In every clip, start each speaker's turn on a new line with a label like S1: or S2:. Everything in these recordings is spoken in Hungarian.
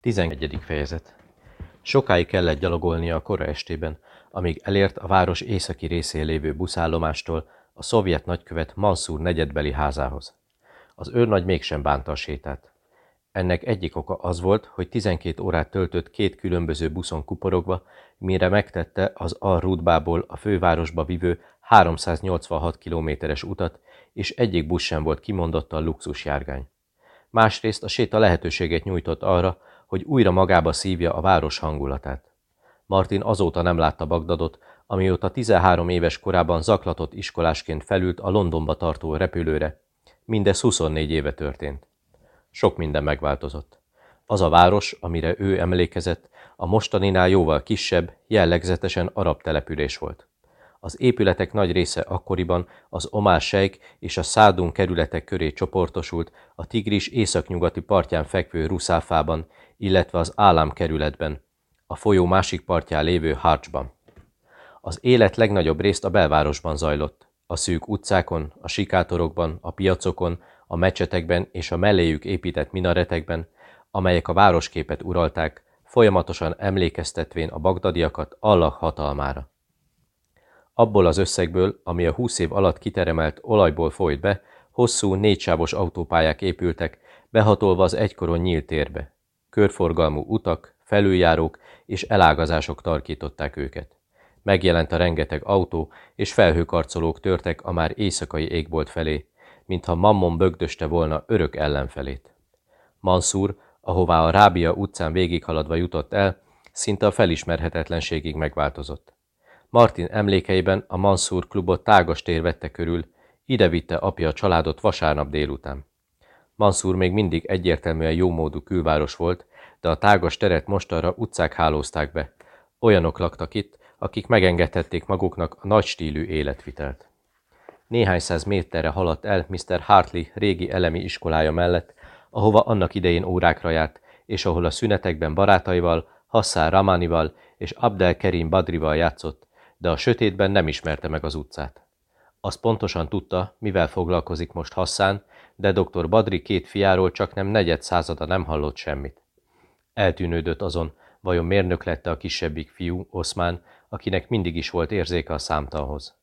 S1: 11. fejezet Sokáig kellett gyalogolnia a kora estében, amíg elért a város északi részén lévő buszállomástól a szovjet nagykövet Mansur negyedbeli házához. Az őrnagy mégsem bánta a sétát. Ennek egyik oka az volt, hogy 12 órát töltött két különböző buszon kuporogva, mire megtette az Al-Rudbából a fővárosba vivő 386 kilométeres utat, és egyik busz sem volt kimondottan luxusjárgány. Másrészt a séta lehetőséget nyújtott arra, hogy újra magába szívja a város hangulatát. Martin azóta nem látta Bagdadot, amióta 13 éves korában zaklatott iskolásként felült a Londonba tartó repülőre. Mindez 24 éve történt. Sok minden megváltozott. Az a város, amire ő emlékezett, a mostaninál jóval kisebb, jellegzetesen arab település volt. Az épületek nagy része akkoriban az Sheikh és a Szádun kerületek köré csoportosult a Tigris északnyugati partján fekvő Ruszáfában, illetve az Állam kerületben, a folyó másik partján lévő Harcsban. Az élet legnagyobb részt a belvárosban zajlott. A szűk utcákon, a sikátorokban, a piacokon, a mecsetekben és a melléjük épített minaretekben, amelyek a városképet uralták, folyamatosan emlékeztetvén a bagdadiakat Allah hatalmára. Abból az összegből, ami a húsz év alatt kiteremelt olajból folyt be, hosszú, négysávos autópályák épültek, behatolva az egykoron nyílt térbe. Körforgalmú utak, felüljárók és elágazások tarkították őket. Megjelent a rengeteg autó, és felhőkarcolók törtek a már éjszakai égbolt felé, mintha Mammon bögdöste volna örök ellenfelét. Mansur, ahová a Rábia utcán végighaladva jutott el, szinte a felismerhetetlenségig megváltozott. Martin emlékeiben a Mansur klubot tágas tér vette körül, ide vitte apja a családot vasárnap délután. Mansur még mindig egyértelműen jómódú külváros volt, de a tágas teret mostanra utcák hálózták be. Olyanok laktak itt, akik megengedhették maguknak a nagy stílű életvitelt. Néhány száz méterre haladt el Mr. Hartley régi elemi iskolája mellett, ahova annak idején órákra járt, és ahol a szünetekben barátaival, Hassan Ramanival és Abdel Kerim Badrival játszott, de a sötétben nem ismerte meg az utcát. Azt pontosan tudta, mivel foglalkozik most Hassan, de dr. Badri két fiáról csak nem negyed százada nem hallott semmit. Eltűnődött azon, vajon mérnök lette a kisebbik fiú, Oszmán, akinek mindig is volt érzéke a számtalhoz.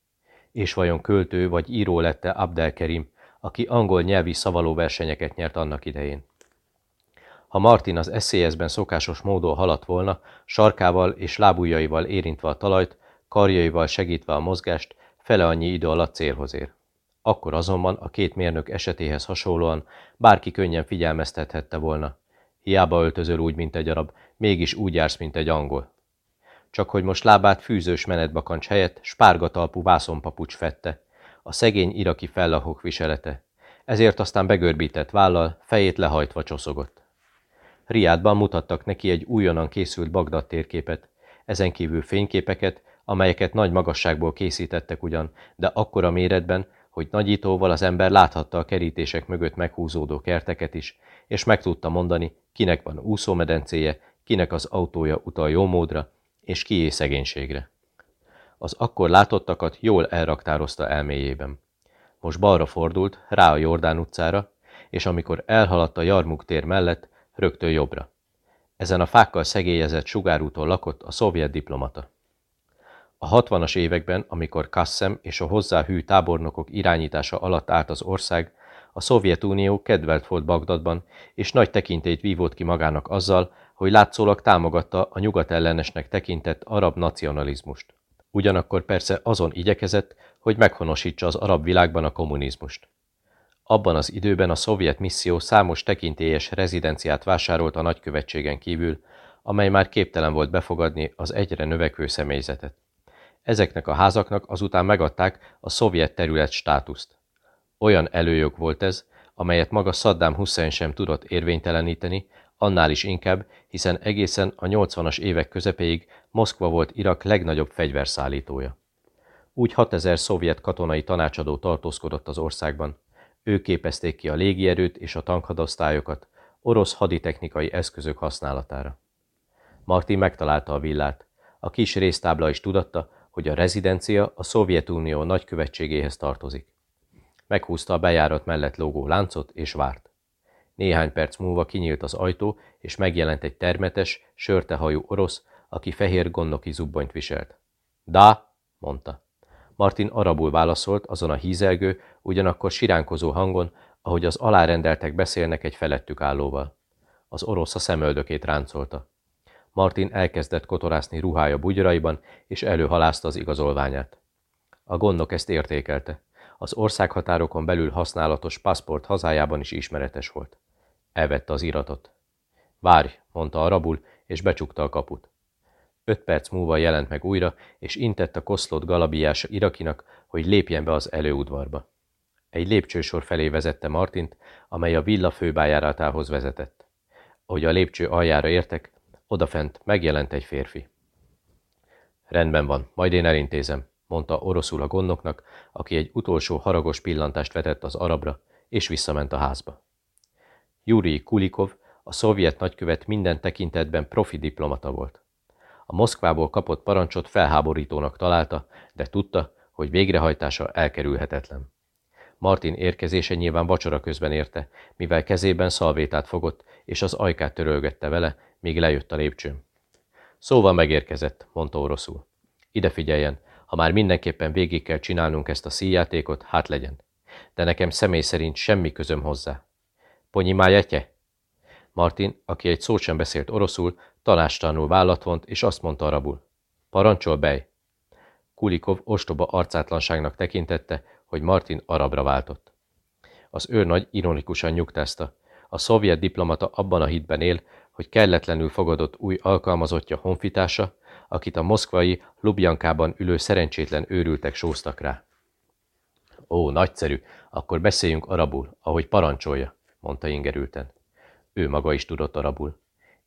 S1: És vajon költő vagy író lette Abdelkerim, aki angol nyelvi szavaló versenyeket nyert annak idején. Ha Martin az eszélyezben szokásos módon haladt volna, sarkával és lábujjaival érintve a talajt, karjaival segítve a mozgást, fele annyi idő alatt célhoz ér. Akkor azonban a két mérnök esetéhez hasonlóan bárki könnyen figyelmeztethette volna. Hiába öltözöl úgy, mint egy arab, mégis úgy jársz, mint egy angol. Csak hogy most lábát fűzős menetbakancs helyett spárgatalpú vászonpapucs fette, a szegény iraki fellahok viselete. Ezért aztán begörbített vállal, fejét lehajtva csoszogott. Riádban mutattak neki egy újonnan készült Bagdad térképet, ezen kívül fényképeket, amelyeket nagy magasságból készítettek ugyan, de akkora méretben, hogy nagyítóval az ember láthatta a kerítések mögött meghúzódó kerteket is, és meg tudta mondani, kinek van úszómedencéje, kinek az autója utal jó módra, és kié szegénységre. Az akkor látottakat jól elraktározta elméjében. Most balra fordult, rá a Jordán utcára, és amikor elhaladt a Jarmuk tér mellett, rögtön jobbra. Ezen a fákkal szegélyezett sugárúton lakott a szovjet diplomata. A hatvanas években, amikor Kassem és a hozzá hű tábornokok irányítása alatt állt az ország, a Szovjetunió kedvelt volt Bagdadban, és nagy tekintélyt vívott ki magának azzal, hogy látszólag támogatta a nyugat ellenesnek tekintett arab nacionalizmust. Ugyanakkor persze azon igyekezett, hogy meghonosítsa az arab világban a kommunizmust. Abban az időben a szovjet misszió számos tekintélyes rezidenciát vásárolt a nagykövetségen kívül, amely már képtelen volt befogadni az egyre növekvő személyzetet. Ezeknek a házaknak azután megadták a szovjet terület státuszt. Olyan előjog volt ez, amelyet maga Saddam Hussein sem tudott érvényteleníteni, annál is inkább, hiszen egészen a 80-as évek közepéig Moszkva volt Irak legnagyobb fegyverszállítója. Úgy 6000 szovjet katonai tanácsadó tartózkodott az országban. Ők képezték ki a légierőt és a tankhadosztályokat, orosz haditechnikai eszközök használatára. Martin megtalálta a villát. A kis résztábla is tudatta, hogy a rezidencia a Szovjetunió nagykövetségéhez tartozik. Meghúzta a bejárat mellett lógó láncot, és várt. Néhány perc múlva kinyílt az ajtó, és megjelent egy termetes, sörtehajú orosz, aki fehér gondoki zubbonyt viselt. Da, mondta. Martin arabul válaszolt azon a hízelgő, ugyanakkor siránkozó hangon, ahogy az alárendeltek beszélnek egy felettük állóval. Az orosz a szemöldökét ráncolta. Martin elkezdett kotorászni ruhája bugyraiban, és előhalázta az igazolványát. A gondok ezt értékelte. Az országhatárokon belül használatos paszport hazájában is ismeretes volt. Elvette az iratot. Várj, mondta a rabul, és becsukta a kaput. Öt perc múlva jelent meg újra, és intett a koszlott galabiás irakinak, hogy lépjen be az előudvarba. Egy lépcsősor felé vezette Martint, amely a villa főbájáratához vezetett. Ahogy a lépcső aljára értek, odafent megjelent egy férfi. Rendben van, majd én elintézem, mondta oroszul a gondoknak, aki egy utolsó haragos pillantást vetett az arabra, és visszament a házba. Júri Kulikov, a szovjet nagykövet minden tekintetben profi diplomata volt. A Moszkvából kapott parancsot felháborítónak találta, de tudta, hogy végrehajtása elkerülhetetlen. Martin érkezése nyilván vacsora közben érte, mivel kezében szalvétát fogott, és az ajkát törölgette vele, míg lejött a lépcsőn. Szóval megérkezett, mondta oroszul. Ide figyeljen, ha már mindenképpen végig kell csinálnunk ezt a szíjátékot, hát legyen. De nekem személy szerint semmi közöm hozzá. Ponyimájetje? Martin, aki egy szót sem beszélt oroszul, tanástalanul vállat vont, és azt mondta arabul. Parancsol, bej! Kulikov ostoba arcátlanságnak tekintette, hogy Martin arabra váltott. Az őrnagy ironikusan nyugtázta. A szovjet diplomata abban a hitben él, hogy kelletlenül fogadott új alkalmazottja honfitása, akit a moszkvai Lubjankában ülő szerencsétlen őrültek sóztak rá. Ó, nagyszerű, akkor beszéljünk arabul, ahogy parancsolja, mondta ingerülten. Ő maga is tudott arabul.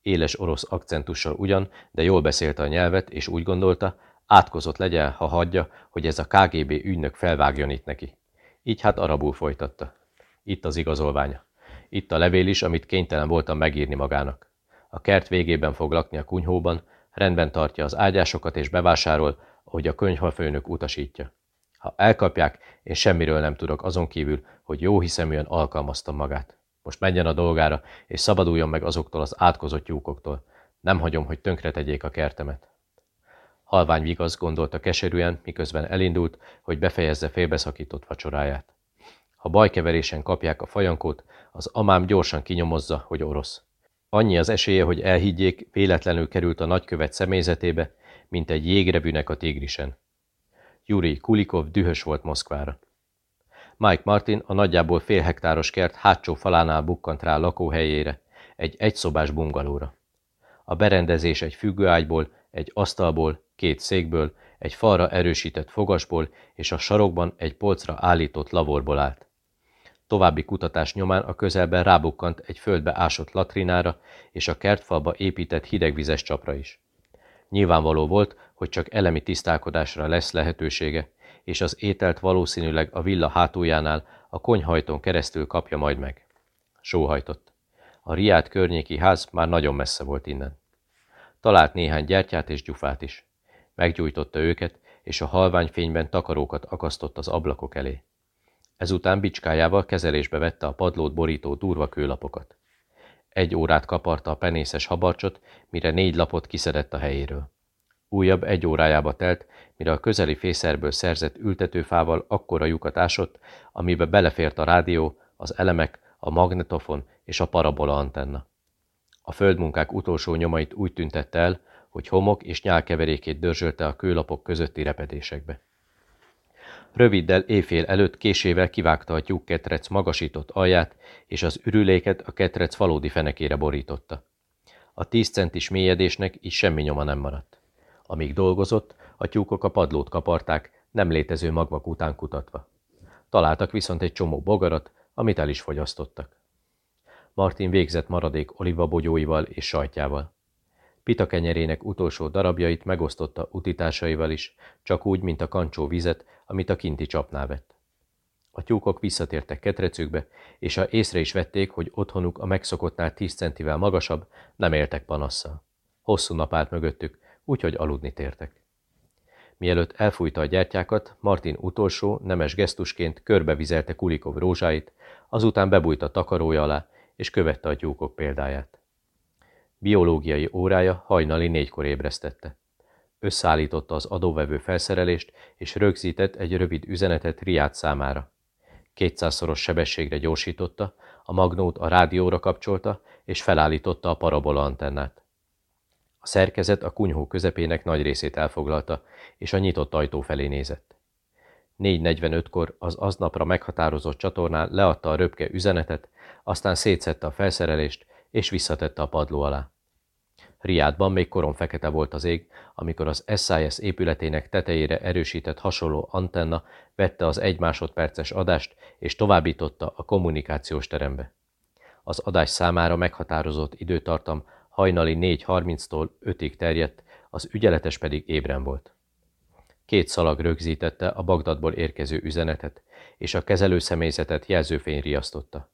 S1: Éles orosz akcentussal ugyan, de jól beszélte a nyelvet, és úgy gondolta, átkozott legyen, ha hagyja, hogy ez a KGB ügynök felvágjon itt neki. Így hát arabul folytatta. Itt az igazolványa. Itt a levél is, amit kénytelen voltam megírni magának. A kert végében fog lakni a kunyhóban, rendben tartja az ágyásokat és bevásárol, ahogy a könyvhalfőnök utasítja. Ha elkapják, én semmiről nem tudok azon kívül, hogy jó hiszeműen alkalmaztam magát. Most menjen a dolgára, és szabaduljon meg azoktól az átkozott tyúkoktól. Nem hagyom, hogy tönkre tegyék a kertemet. Halvány vigasz gondolta keserűen, miközben elindult, hogy befejezze félbeszakított vacsoráját. Ha bajkeverésen kapják a fajankót, az amám gyorsan kinyomozza, hogy orosz. Annyi az esélye, hogy elhiggyék, véletlenül került a nagykövet személyzetébe, mint egy jégrevűnek a tégrisen. Juri Kulikov dühös volt Moszkvára. Mike Martin a nagyjából fél hektáros kert hátsó falánál bukkant rá lakóhelyére, egy egyszobás bungalóra. A berendezés egy függőágyból, egy asztalból, két székből, egy falra erősített fogasból és a sarokban egy polcra állított lavorból állt. További kutatás nyomán a közelben rábukkant egy földbe ásott latrinára és a kertfalba épített hidegvizes csapra is. Nyilvánvaló volt, hogy csak elemi tisztálkodásra lesz lehetősége, és az ételt valószínűleg a villa hátuljánál a konyhajtón keresztül kapja majd meg. Sóhajtott. A riát környéki ház már nagyon messze volt innen. Talált néhány gyertyát és gyufát is. Meggyújtotta őket, és a halványfényben takarókat akasztott az ablakok elé. Ezután bicskájával kezelésbe vette a padlót borító durva kőlapokat. Egy órát kaparta a penészes habarcsot, mire négy lapot kiszedett a helyéről. Újabb egy órájába telt, mire a közeli fészerből szerzett ültetőfával akkora lyukat ásott, amibe belefért a rádió, az elemek, a magnetofon és a parabola antenna. A földmunkák utolsó nyomait úgy tüntette el, hogy homok és nyálkeverékét dörzsölte a kőlapok közötti repedésekbe. Röviddel éjfél előtt késével kivágta a tyúk ketrec magasított alját, és az ürüléket a ketrec valódi fenekére borította. A tíz centis mélyedésnek így semmi nyoma nem maradt. Amíg dolgozott, a tyúkok a padlót kaparták, nem létező magvak után kutatva. Találtak viszont egy csomó bogarat, amit el is fogyasztottak. Martin végzett maradék olivabogyóival és sajtjával. Pita kenyerének utolsó darabjait megosztotta utitásaival is, csak úgy, mint a kancsó vizet, amit a kinti csapnál vett. A tyúkok visszatértek ketrecükbe, és ha észre is vették, hogy otthonuk a megszokottnál tíz centivel magasabb, nem éltek panasszal. Hosszú nap állt mögöttük, úgyhogy aludni tértek. Mielőtt elfújta a gyertyákat, Martin utolsó, nemes gesztusként körbevizelte Kulikov rózsáit, azután bebújt a takarója alá, és követte a tyúkok példáját. Biológiai órája hajnali négykor ébresztette. Összeállította az adóvevő felszerelést, és rögzített egy rövid üzenetet Riát számára. Kétszázszoros sebességre gyorsította, a magnót a rádióra kapcsolta, és felállította a parabola antennát. A szerkezet a kunyhó közepének nagy részét elfoglalta, és a nyitott ajtó felé nézett. 4.45-kor az aznapra meghatározott csatornán leadta a röpke üzenetet, aztán szétszette a felszerelést, és visszatette a padló alá. Riádban még korom fekete volt az ég, amikor az SIS épületének tetejére erősített hasonló antenna vette az egy másodperces adást, és továbbította a kommunikációs terembe. Az adás számára meghatározott időtartam hajnali 4.30-tól 5-ig terjedt, az ügyeletes pedig ébren volt. Két szalag rögzítette a Bagdadból érkező üzenetet, és a kezelőszemélyzetet jelzőfény riasztotta.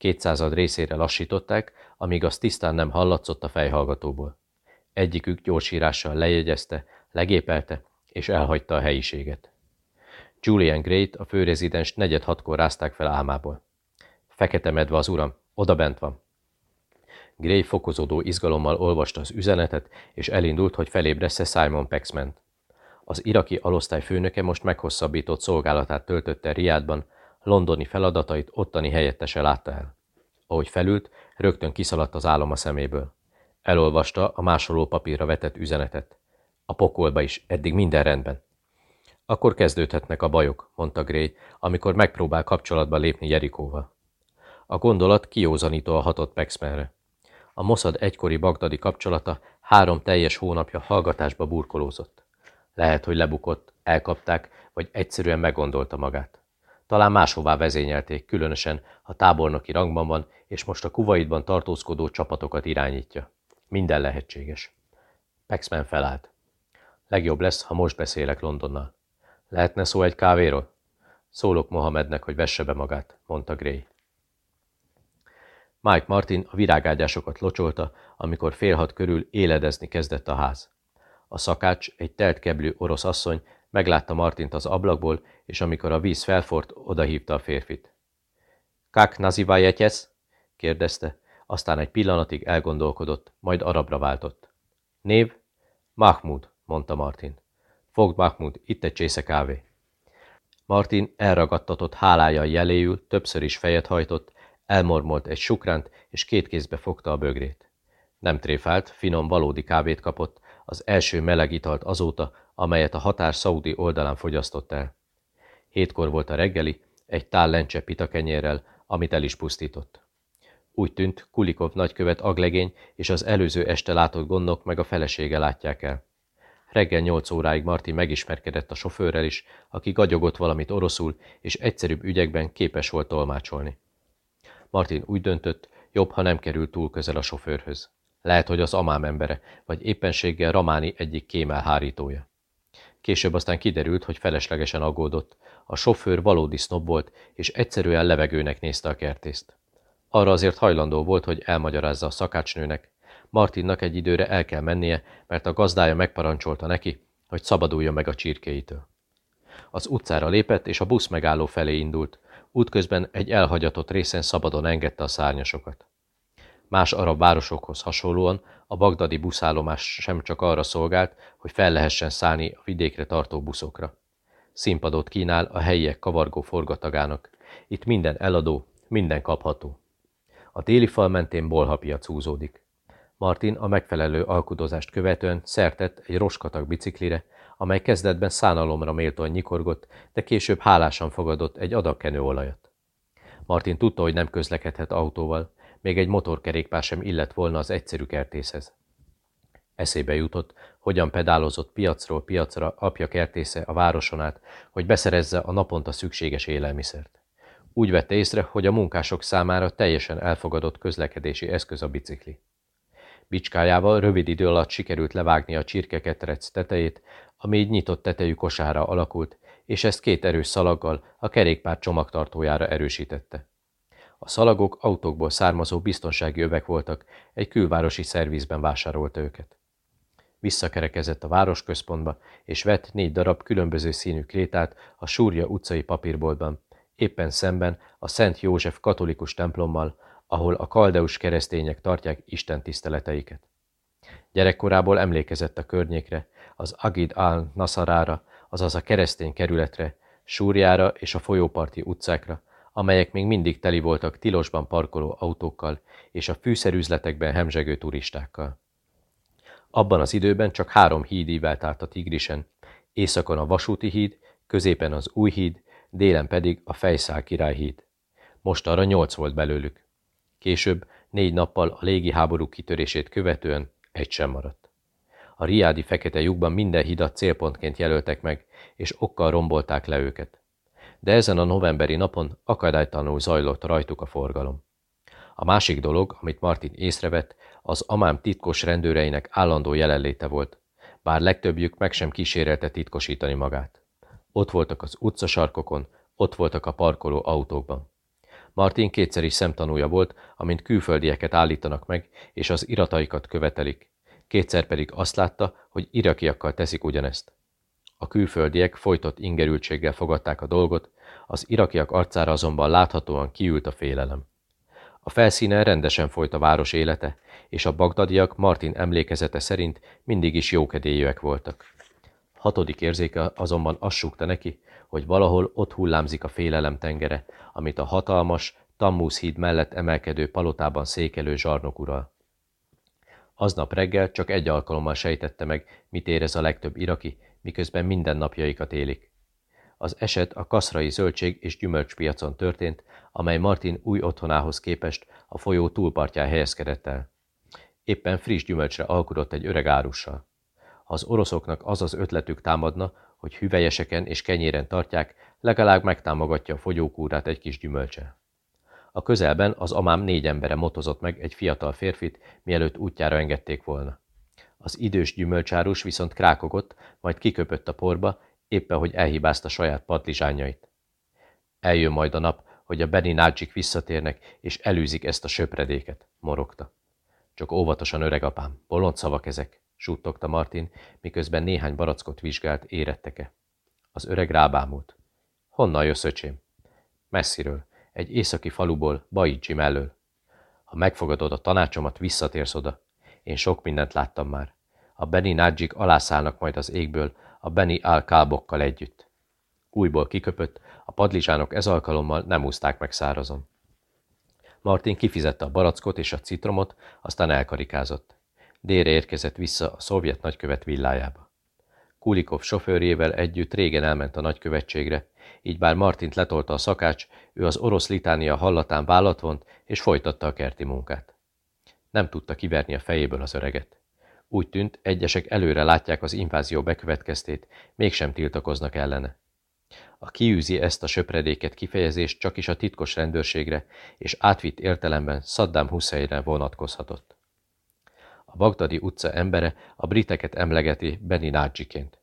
S1: Kétszázad részére lassították, amíg az tisztán nem hallatszott a fejhallgatóból. Egyikük gyorsírással lejegyezte, legépelte, és elhagyta a helyiséget. Julian Great, a főrezidens negyed hatkor rázták fel álmából. Fekete medve az uram, oda bent van. Gray fokozódó izgalommal olvasta az üzenetet, és elindult, hogy felébresze Simon Paxman. Az iraki alosztály főnöke most meghosszabbított szolgálatát töltötte Riádban, londoni feladatait ottani helyettese látta el. Ahogy felült, rögtön kiszaladt az álom a szeméből. Elolvasta a másoló papírra vetett üzenetet. A pokolba is, eddig minden rendben. Akkor kezdődhetnek a bajok, mondta Gray, amikor megpróbál kapcsolatba lépni Jerikóval. A gondolat kiózanítóan hatott Paxmanre. A Mossad egykori bagdadi kapcsolata három teljes hónapja hallgatásba burkolózott. Lehet, hogy lebukott, elkapták, vagy egyszerűen meggondolta magát. Talán máshová vezényelték, különösen, ha tábornoki rangban van, és most a kuvaitban tartózkodó csapatokat irányítja. Minden lehetséges. Paxman felállt. Legjobb lesz, ha most beszélek Londonnal. Lehetne szó egy kávéról? Szólok Mohamednek, hogy vesse be magát, mondta Gray. Mike Martin a virágágyásokat locsolta, amikor fél hat körül éledezni kezdett a ház. A szakács, egy telt keblű orosz asszony meglátta Martint az ablakból, és amikor a víz felfort, odahívta a férfit. Kák nazivajegyesz? kérdezte, aztán egy pillanatig elgondolkodott, majd arabra váltott. Név? Mahmud, mondta Martin. Fogd Mahmud, itt egy csésze kávé. Martin elragadtatott hálája jeléül, többször is fejet hajtott, elmormolt egy sukránt, és két kézbe fogta a bögrét. Nem tréfált, finom valódi kávét kapott, az első meleg italt azóta, amelyet a határ szaudi oldalán fogyasztott el. Hétkor volt a reggeli, egy tál lencse pitakenyérrel, amit el is pusztított. Úgy tűnt, Kulikov nagykövet aglegény és az előző este látott gondok meg a felesége látják el. Reggel nyolc óráig Marti megismerkedett a sofőrrel is, aki gagyogott valamit oroszul, és egyszerűbb ügyekben képes volt tolmácsolni. Martin úgy döntött, jobb, ha nem kerül túl közel a sofőrhöz. Lehet, hogy az amám embere, vagy éppenséggel Ramáni egyik kémel hárítója. Később aztán kiderült, hogy feleslegesen aggódott. A sofőr valódi sznob volt, és egyszerűen levegőnek nézte a kertészt. Arra azért hajlandó volt, hogy elmagyarázza a szakácsnőnek. Martinnak egy időre el kell mennie, mert a gazdája megparancsolta neki, hogy szabaduljon meg a csirkéitől. Az utcára lépett, és a busz megálló felé indult. Útközben egy elhagyatott részen szabadon engedte a szárnyasokat. Más arab városokhoz hasonlóan a bagdadi buszállomás sem csak arra szolgált, hogy fel lehessen szállni a vidékre tartó buszokra. Színpadot kínál a helyiek kavargó forgatagának. Itt minden eladó, minden kapható. A téli fal mentén bolhapiac húzódik. Martin a megfelelő alkudozást követően szertett egy roskatag biciklire, amely kezdetben szánalomra méltóan nyikorgott, de később hálásan fogadott egy adag olajat. Martin tudta, hogy nem közlekedhet autóval, még egy motorkerékpár sem illett volna az egyszerű kertészhez. Eszébe jutott, hogyan pedálozott piacról piacra apja kertésze a városon át, hogy beszerezze a naponta szükséges élelmiszert. Úgy vette észre, hogy a munkások számára teljesen elfogadott közlekedési eszköz a bicikli. Bicskájával rövid idő alatt sikerült levágni a csirkeketrec tetejét, ami így nyitott tetejű kosára alakult, és ezt két erős szalaggal a kerékpár csomagtartójára erősítette. A szalagok autókból származó biztonsági övek voltak, egy külvárosi szervizben vásárolta őket. Visszakerekezett a városközpontba, és vett négy darab különböző színű krétát a Súrja utcai papírboltban, éppen szemben a Szent József katolikus templommal, ahol a kaldeus keresztények tartják Isten tiszteleteiket. Gyerekkorából emlékezett a környékre, az Agid al-Nasarára, azaz a keresztény kerületre, Súrjára és a folyóparti utcákra, amelyek még mindig teli voltak tilosban parkoló autókkal és a fűszerüzletekben hemzsegő turistákkal. Abban az időben csak három híd ívelt át a Tigrisen, északon a vasúti híd, középen az új híd, délen pedig a Fejszál királyhíd. Most arra nyolc volt belőlük. Később, négy nappal a légi háború kitörését követően egy sem maradt. A riádi fekete lyukban minden hidat célpontként jelöltek meg, és okkal rombolták le őket. De ezen a novemberi napon akadálytalanul zajlott rajtuk a forgalom. A másik dolog, amit Martin észrevett, az amám titkos rendőreinek állandó jelenléte volt, bár legtöbbjük meg sem kísérelte titkosítani magát. Ott voltak az utcasarkokon, ott voltak a parkoló autókban. Martin kétszer is szemtanúja volt, amint külföldieket állítanak meg, és az irataikat követelik. Kétszer pedig azt látta, hogy irakiakkal teszik ugyanezt. A külföldiek folytott ingerültséggel fogadták a dolgot, az irakiak arcára azonban láthatóan kiült a félelem. A felszínen rendesen folyt a város élete, és a bagdadiak Martin emlékezete szerint mindig is jókedélyűek voltak. Hatodik érzéke azonban azt neki, hogy valahol ott hullámzik a félelem tengere, amit a hatalmas, Tammuz híd mellett emelkedő palotában székelő zsarnok ural. Aznap reggel csak egy alkalommal sejtette meg, mit érez a legtöbb iraki, miközben minden napjaikat élik. Az eset a kaszrai zöldség és gyümölcspiacon történt, amely Martin új otthonához képest a folyó túlpartján helyezkedett el. Éppen friss gyümölcsre alkudott egy öreg árussal. Ha az oroszoknak az az ötletük támadna, hogy hüvelyeseken és kenyéren tartják, legalább megtámogatja a fogyókúrát egy kis gyümölcse. A közelben az amám négy embere motozott meg egy fiatal férfit, mielőtt útjára engedték volna. Az idős gyümölcsárus viszont krákogott, majd kiköpött a porba, éppen hogy elhibázta saját padlizsányait. Eljön majd a nap, hogy a Beni Nácsik visszatérnek, és elűzik ezt a söpredéket, morogta. Csak óvatosan, öregapám, bolond szavak ezek, suttogta Martin, miközben néhány barackot vizsgált, éretteke. Az öreg rábámult. Honnan jössz, öcsém? Messziről, egy északi faluból, Baidzsi mellől. Ha megfogadod a tanácsomat, visszatérsz oda. Én sok mindent láttam már. A Beni Nádzsik alászállnak majd az égből, a Beni Al-Kábokkal együtt. Újból kiköpött, a padlizsánok ez alkalommal nem úzták meg szárazon. Martin kifizette a barackot és a citromot, aztán elkarikázott. Délre érkezett vissza a szovjet nagykövet villájába. Kulikov sofőrjével együtt régen elment a nagykövetségre, így bár Martint letolta a szakács, ő az orosz litánia hallatán vállat vont, és folytatta a kerti munkát. Nem tudta kiverni a fejéből az öreget. Úgy tűnt, egyesek előre látják az invázió bekövetkeztét, mégsem tiltakoznak ellene. A kiűzi ezt a söpredéket kifejezést csak is a titkos rendőrségre, és átvitt értelemben Saddam Husseinre vonatkozhatott. A Bagdadi utca embere a briteket emlegeti Beni Nádzsiként.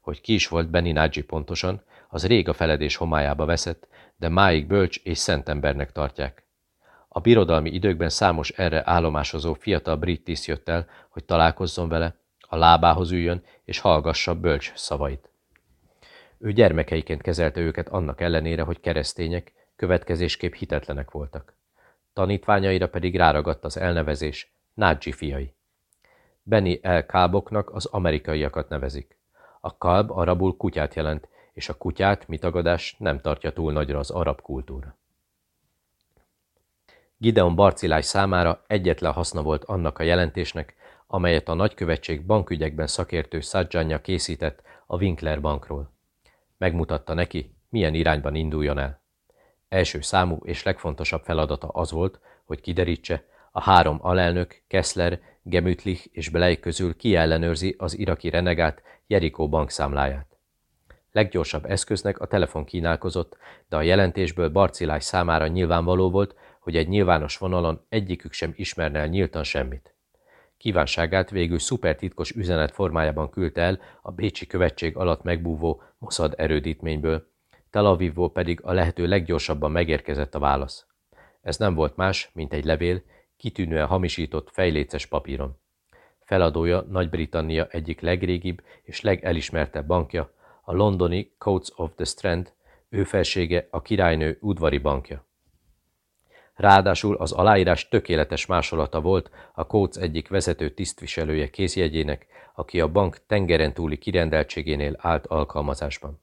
S1: Hogy ki is volt Beni Nádzsi pontosan, az rég a feledés homályába veszett, de máig bölcs és szent embernek tartják. A birodalmi időkben számos erre állomásozó fiatal brit tiszt jött el, hogy találkozzon vele, a lábához üljön és hallgassa bölcs szavait. Ő gyermekeiként kezelte őket annak ellenére, hogy keresztények, következésképp hitetlenek voltak. Tanítványaira pedig ráragadt az elnevezés Nádzsi fiai. Benny El Káboknak az amerikaiakat nevezik. A kalb arabul kutyát jelent, és a kutyát, mitagadás nem tartja túl nagyra az arab kultúra. Gideon Barcilás számára egyetlen haszna volt annak a jelentésnek, amelyet a nagykövetség bankügyekben szakértő Szadzsanya készített a Winkler bankról. Megmutatta neki, milyen irányban induljon el. Első számú és legfontosabb feladata az volt, hogy kiderítse, a három alelnök, Kessler, Gemütlich és Blej közül ki ellenőrzi az iraki renegát Jerikó bankszámláját. Leggyorsabb eszköznek a telefon kínálkozott, de a jelentésből Barcilás számára nyilvánvaló volt, hogy egy nyilvános vonalon egyikük sem ismerne el nyíltan semmit. Kívánságát végül szupertitkos üzenet formájában küldte el a Bécsi követség alatt megbúvó Mossad erődítményből, Tel Avivból pedig a lehető leggyorsabban megérkezett a válasz. Ez nem volt más, mint egy levél, kitűnően hamisított fejléces papíron. Feladója Nagy-Britannia egyik legrégibb és legelismertebb bankja, a londoni Coats of the Strand, ő felsége a királynő udvari bankja. Ráadásul az aláírás tökéletes másolata volt a Kóc egyik vezető tisztviselője kézjegyének, aki a bank tengeren túli kirendeltségénél állt alkalmazásban.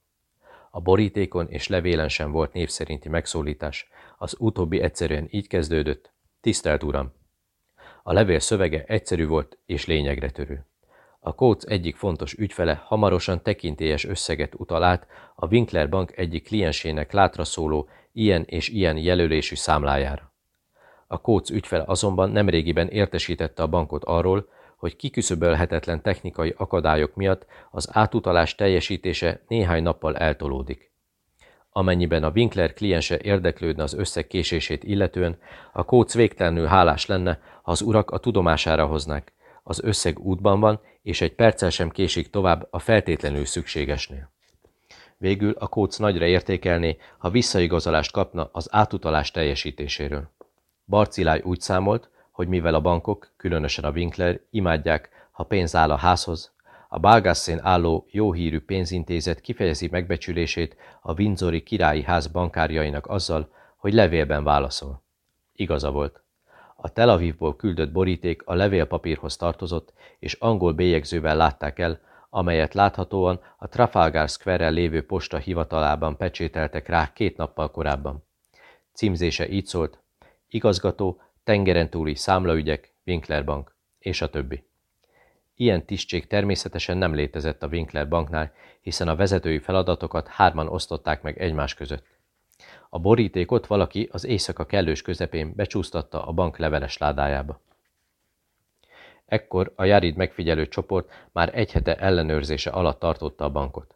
S1: A borítékon és levélen sem volt név szerinti megszólítás, az utóbbi egyszerűen így kezdődött. Tisztelt Uram! A levél szövege egyszerű volt és lényegre törő. A Kóc egyik fontos ügyfele hamarosan tekintélyes összeget utal át a Winkler Bank egyik kliensének látra szóló ilyen és ilyen jelölésű számlájára. A Kóc ügyfele azonban nemrégiben értesítette a bankot arról, hogy kiküszöbölhetetlen technikai akadályok miatt az átutalás teljesítése néhány nappal eltolódik. Amennyiben a Winkler kliense érdeklődne az összeg késését illetően, a kóc végtelenül hálás lenne, ha az urak a tudomására hoznák. Az összeg útban van, és egy perccel sem késik tovább a feltétlenül szükségesnél. Végül a kóc nagyra értékelné, ha visszaigazolást kapna az átutalás teljesítéséről. Barciláj úgy számolt, hogy mivel a bankok, különösen a Winkler, imádják, ha pénz áll a házhoz, a Balgasszén álló jóhírű pénzintézet kifejezi megbecsülését a Windsori királyi ház bankárjainak azzal, hogy levélben válaszol. Igaza volt. A Tel Avivból küldött boríték a levélpapírhoz tartozott, és angol bélyegzővel látták el, amelyet láthatóan a Trafalgar Square-en lévő posta hivatalában pecsételtek rá két nappal korábban. Címzése így szólt, igazgató, tengeren túli számlaügyek, Winkler Bank, és a többi. Ilyen tisztség természetesen nem létezett a Winkler banknál, hiszen a vezetői feladatokat hárman osztották meg egymás között. A borítékot valaki az éjszaka kellős közepén becsúsztatta a bank leveles ládájába. Ekkor a Járid megfigyelő csoport már egy hete ellenőrzése alatt tartotta a bankot.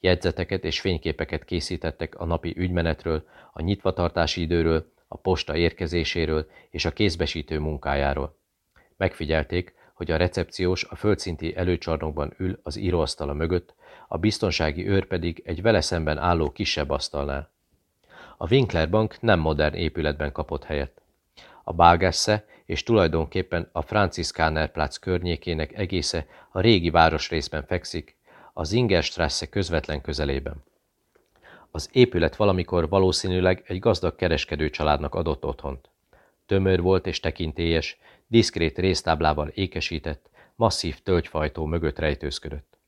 S1: Jegyzeteket és fényképeket készítettek a napi ügymenetről, a nyitvatartási időről, a posta érkezéséről és a kézbesítő munkájáról. Megfigyelték, hogy a recepciós a földszinti előcsarnokban ül az íróasztala mögött, a biztonsági őr pedig egy vele szemben álló kisebb asztalnál. A Winkler Bank nem modern épületben kapott helyet. A Bágesse és tulajdonképpen a Franziskanerplatz környékének egésze a régi városrészben fekszik, az Ingerstrasse közvetlen közelében. Az épület valamikor valószínűleg egy gazdag kereskedő családnak adott otthont. Tömör volt és tekintélyes, diszkrét résztáblával ékesített, masszív tölgyfajtó mögött rejtőzködött.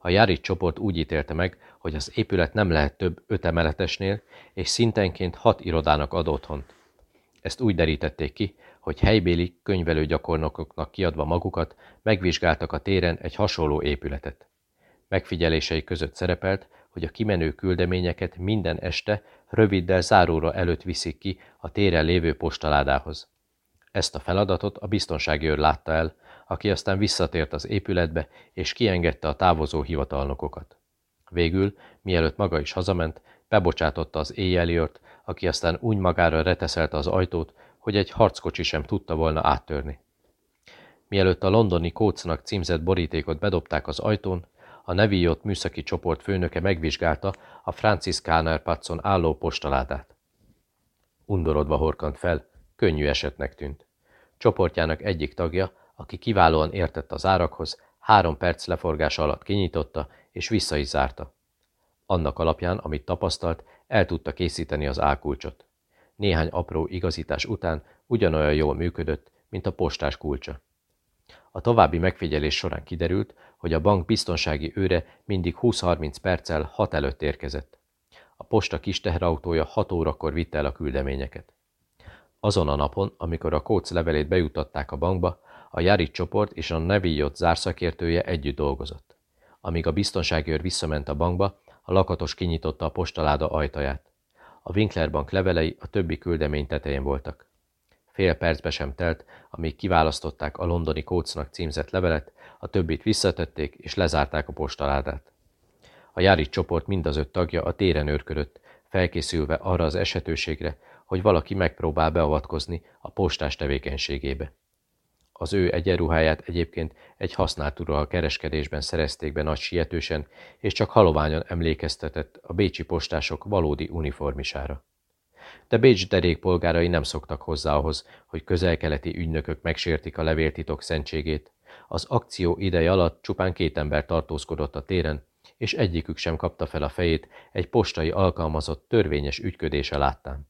S1: A Járit csoport úgy ítélte meg, hogy az épület nem lehet több öt emeletesnél, és szintenként hat irodának ad otthont. Ezt úgy derítették ki, hogy helybéli könyvelő gyakornokoknak kiadva magukat megvizsgáltak a téren egy hasonló épületet. Megfigyelései között szerepelt, hogy a kimenő küldeményeket minden este röviddel záróra előtt viszik ki a téren lévő postaládához. Ezt a feladatot a biztonsági őr látta el, aki aztán visszatért az épületbe, és kiengedte a távozó hivatalnokokat. Végül, mielőtt maga is hazament, bebocsátotta az éjjeliört, aki aztán úgy magára reteszelte az ajtót, hogy egy harckocsi sem tudta volna áttörni. Mielőtt a londoni kócnak címzett borítékot bedobták az ajtón, a Neviot műszaki csoport főnöke megvizsgálta a Francis Káner Patson álló postaládát. Undorodva horkant fel, könnyű esetnek tűnt. Csoportjának egyik tagja, aki kiválóan értett az árakhoz, három perc leforgás alatt kinyitotta és vissza is zárta. Annak alapján, amit tapasztalt, el tudta készíteni az ákulcsot. Néhány apró igazítás után ugyanolyan jól működött, mint a postás kulcsa. A további megfigyelés során kiderült, hogy a bank biztonsági őre mindig 20-30 perccel hat előtt érkezett. A posta kis teherautója 6 órakor vitte el a küldeményeket. Azon a napon, amikor a kóc levelét bejutatták a bankba, a Járit csoport és a Nevillot zárszakértője együtt dolgozott. Amíg a biztonsági őr visszament a bankba, a lakatos kinyitotta a postaláda ajtaját. A Winkler bank levelei a többi küldemény tetején voltak. Fél percbe sem telt, amíg kiválasztották a londoni kócnak címzett levelet, a többit visszatették és lezárták a postaládát. A Járit csoport mind az öt tagja a téren őrködött, felkészülve arra az esetőségre, hogy valaki megpróbál beavatkozni a postás tevékenységébe. Az ő egyenruháját egyébként egy használt a kereskedésben szerezték be nagy sietősen, és csak haloványan emlékeztetett a bécsi postások valódi uniformisára. De Bécs derékpolgárai nem szoktak hozzá ahhoz, hogy közelkeleti ügynökök megsértik a levéltitok szentségét. Az akció ideje alatt csupán két ember tartózkodott a téren, és egyikük sem kapta fel a fejét egy postai alkalmazott törvényes ügyködése láttán.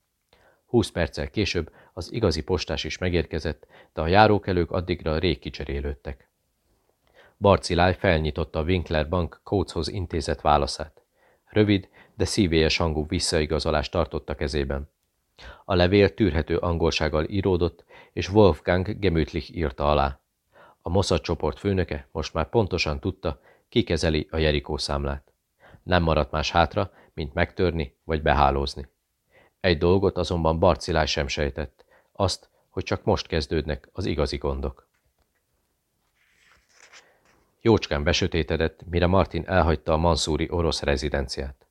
S1: Húsz perccel később az igazi postás is megérkezett, de a járókelők addigra rég kicserélődtek. Barciláj felnyitotta a Winkler Bank Coateshoz intézett válaszát. Rövid, de szívélyes hangú visszaigazolást tartott a kezében. A levél tűrhető angolsággal íródott, és Wolfgang Gemütlich írta alá. A Mossad csoport főnöke most már pontosan tudta, ki kezeli a Jerikó számlát. Nem maradt más hátra, mint megtörni vagy behálózni. Egy dolgot azonban Barcilás sem sejtett, azt, hogy csak most kezdődnek az igazi gondok. Jócskán besötétedett, mire Martin elhagyta a Mansúri orosz rezidenciát.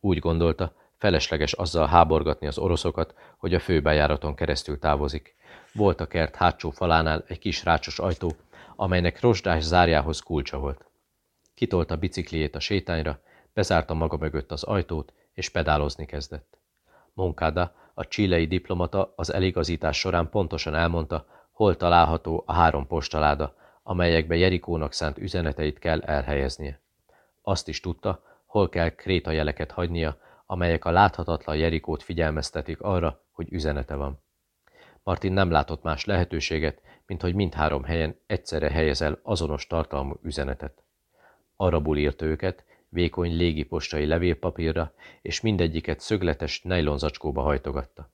S1: Úgy gondolta, felesleges azzal háborgatni az oroszokat, hogy a főbejáraton keresztül távozik. Volt a kert hátsó falánál egy kis rácsos ajtó, amelynek rozsdás zárjához kulcsa volt. Kitolta bicikliét a sétányra, bezárta maga mögött az ajtót, és pedálozni kezdett. Moncada, a csilei diplomata az eligazítás során pontosan elmondta, hol található a három postaláda, amelyekbe Jerikónak szánt üzeneteit kell elhelyeznie. Azt is tudta, hol kell krétajeleket hagynia, amelyek a láthatatlan Jerikót figyelmeztetik arra, hogy üzenete van. Martin nem látott más lehetőséget, mint hogy mindhárom helyen egyszerre helyezel azonos tartalmú üzenetet. Arabul írt őket, vékony légipostai levélpapírra, és mindegyiket szögletes nejlonzacskóba hajtogatta.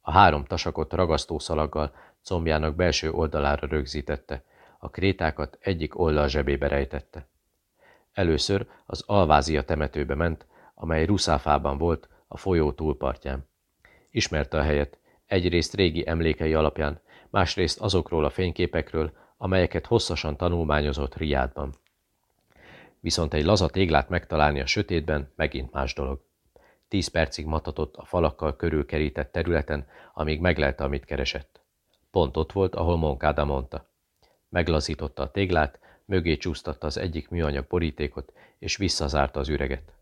S1: A három tasakot ragasztószalaggal combjának belső oldalára rögzítette, a krétákat egyik oldal zsebébe rejtette. Először az Alvázia temetőbe ment, amely Ruszáfában volt, a folyó túlpartján. Ismerte a helyet, egyrészt régi emlékei alapján, másrészt azokról a fényképekről, amelyeket hosszasan tanulmányozott Riádban. Viszont egy laza téglát megtalálni a sötétben megint más dolog. Tíz percig matatott a falakkal körülkerített területen, amíg meglelte, amit keresett. Pont ott volt, ahol Monkáda mondta. Meglazította a téglát, mögé csúsztatta az egyik műanyag borítékot, és visszazárta az üreget.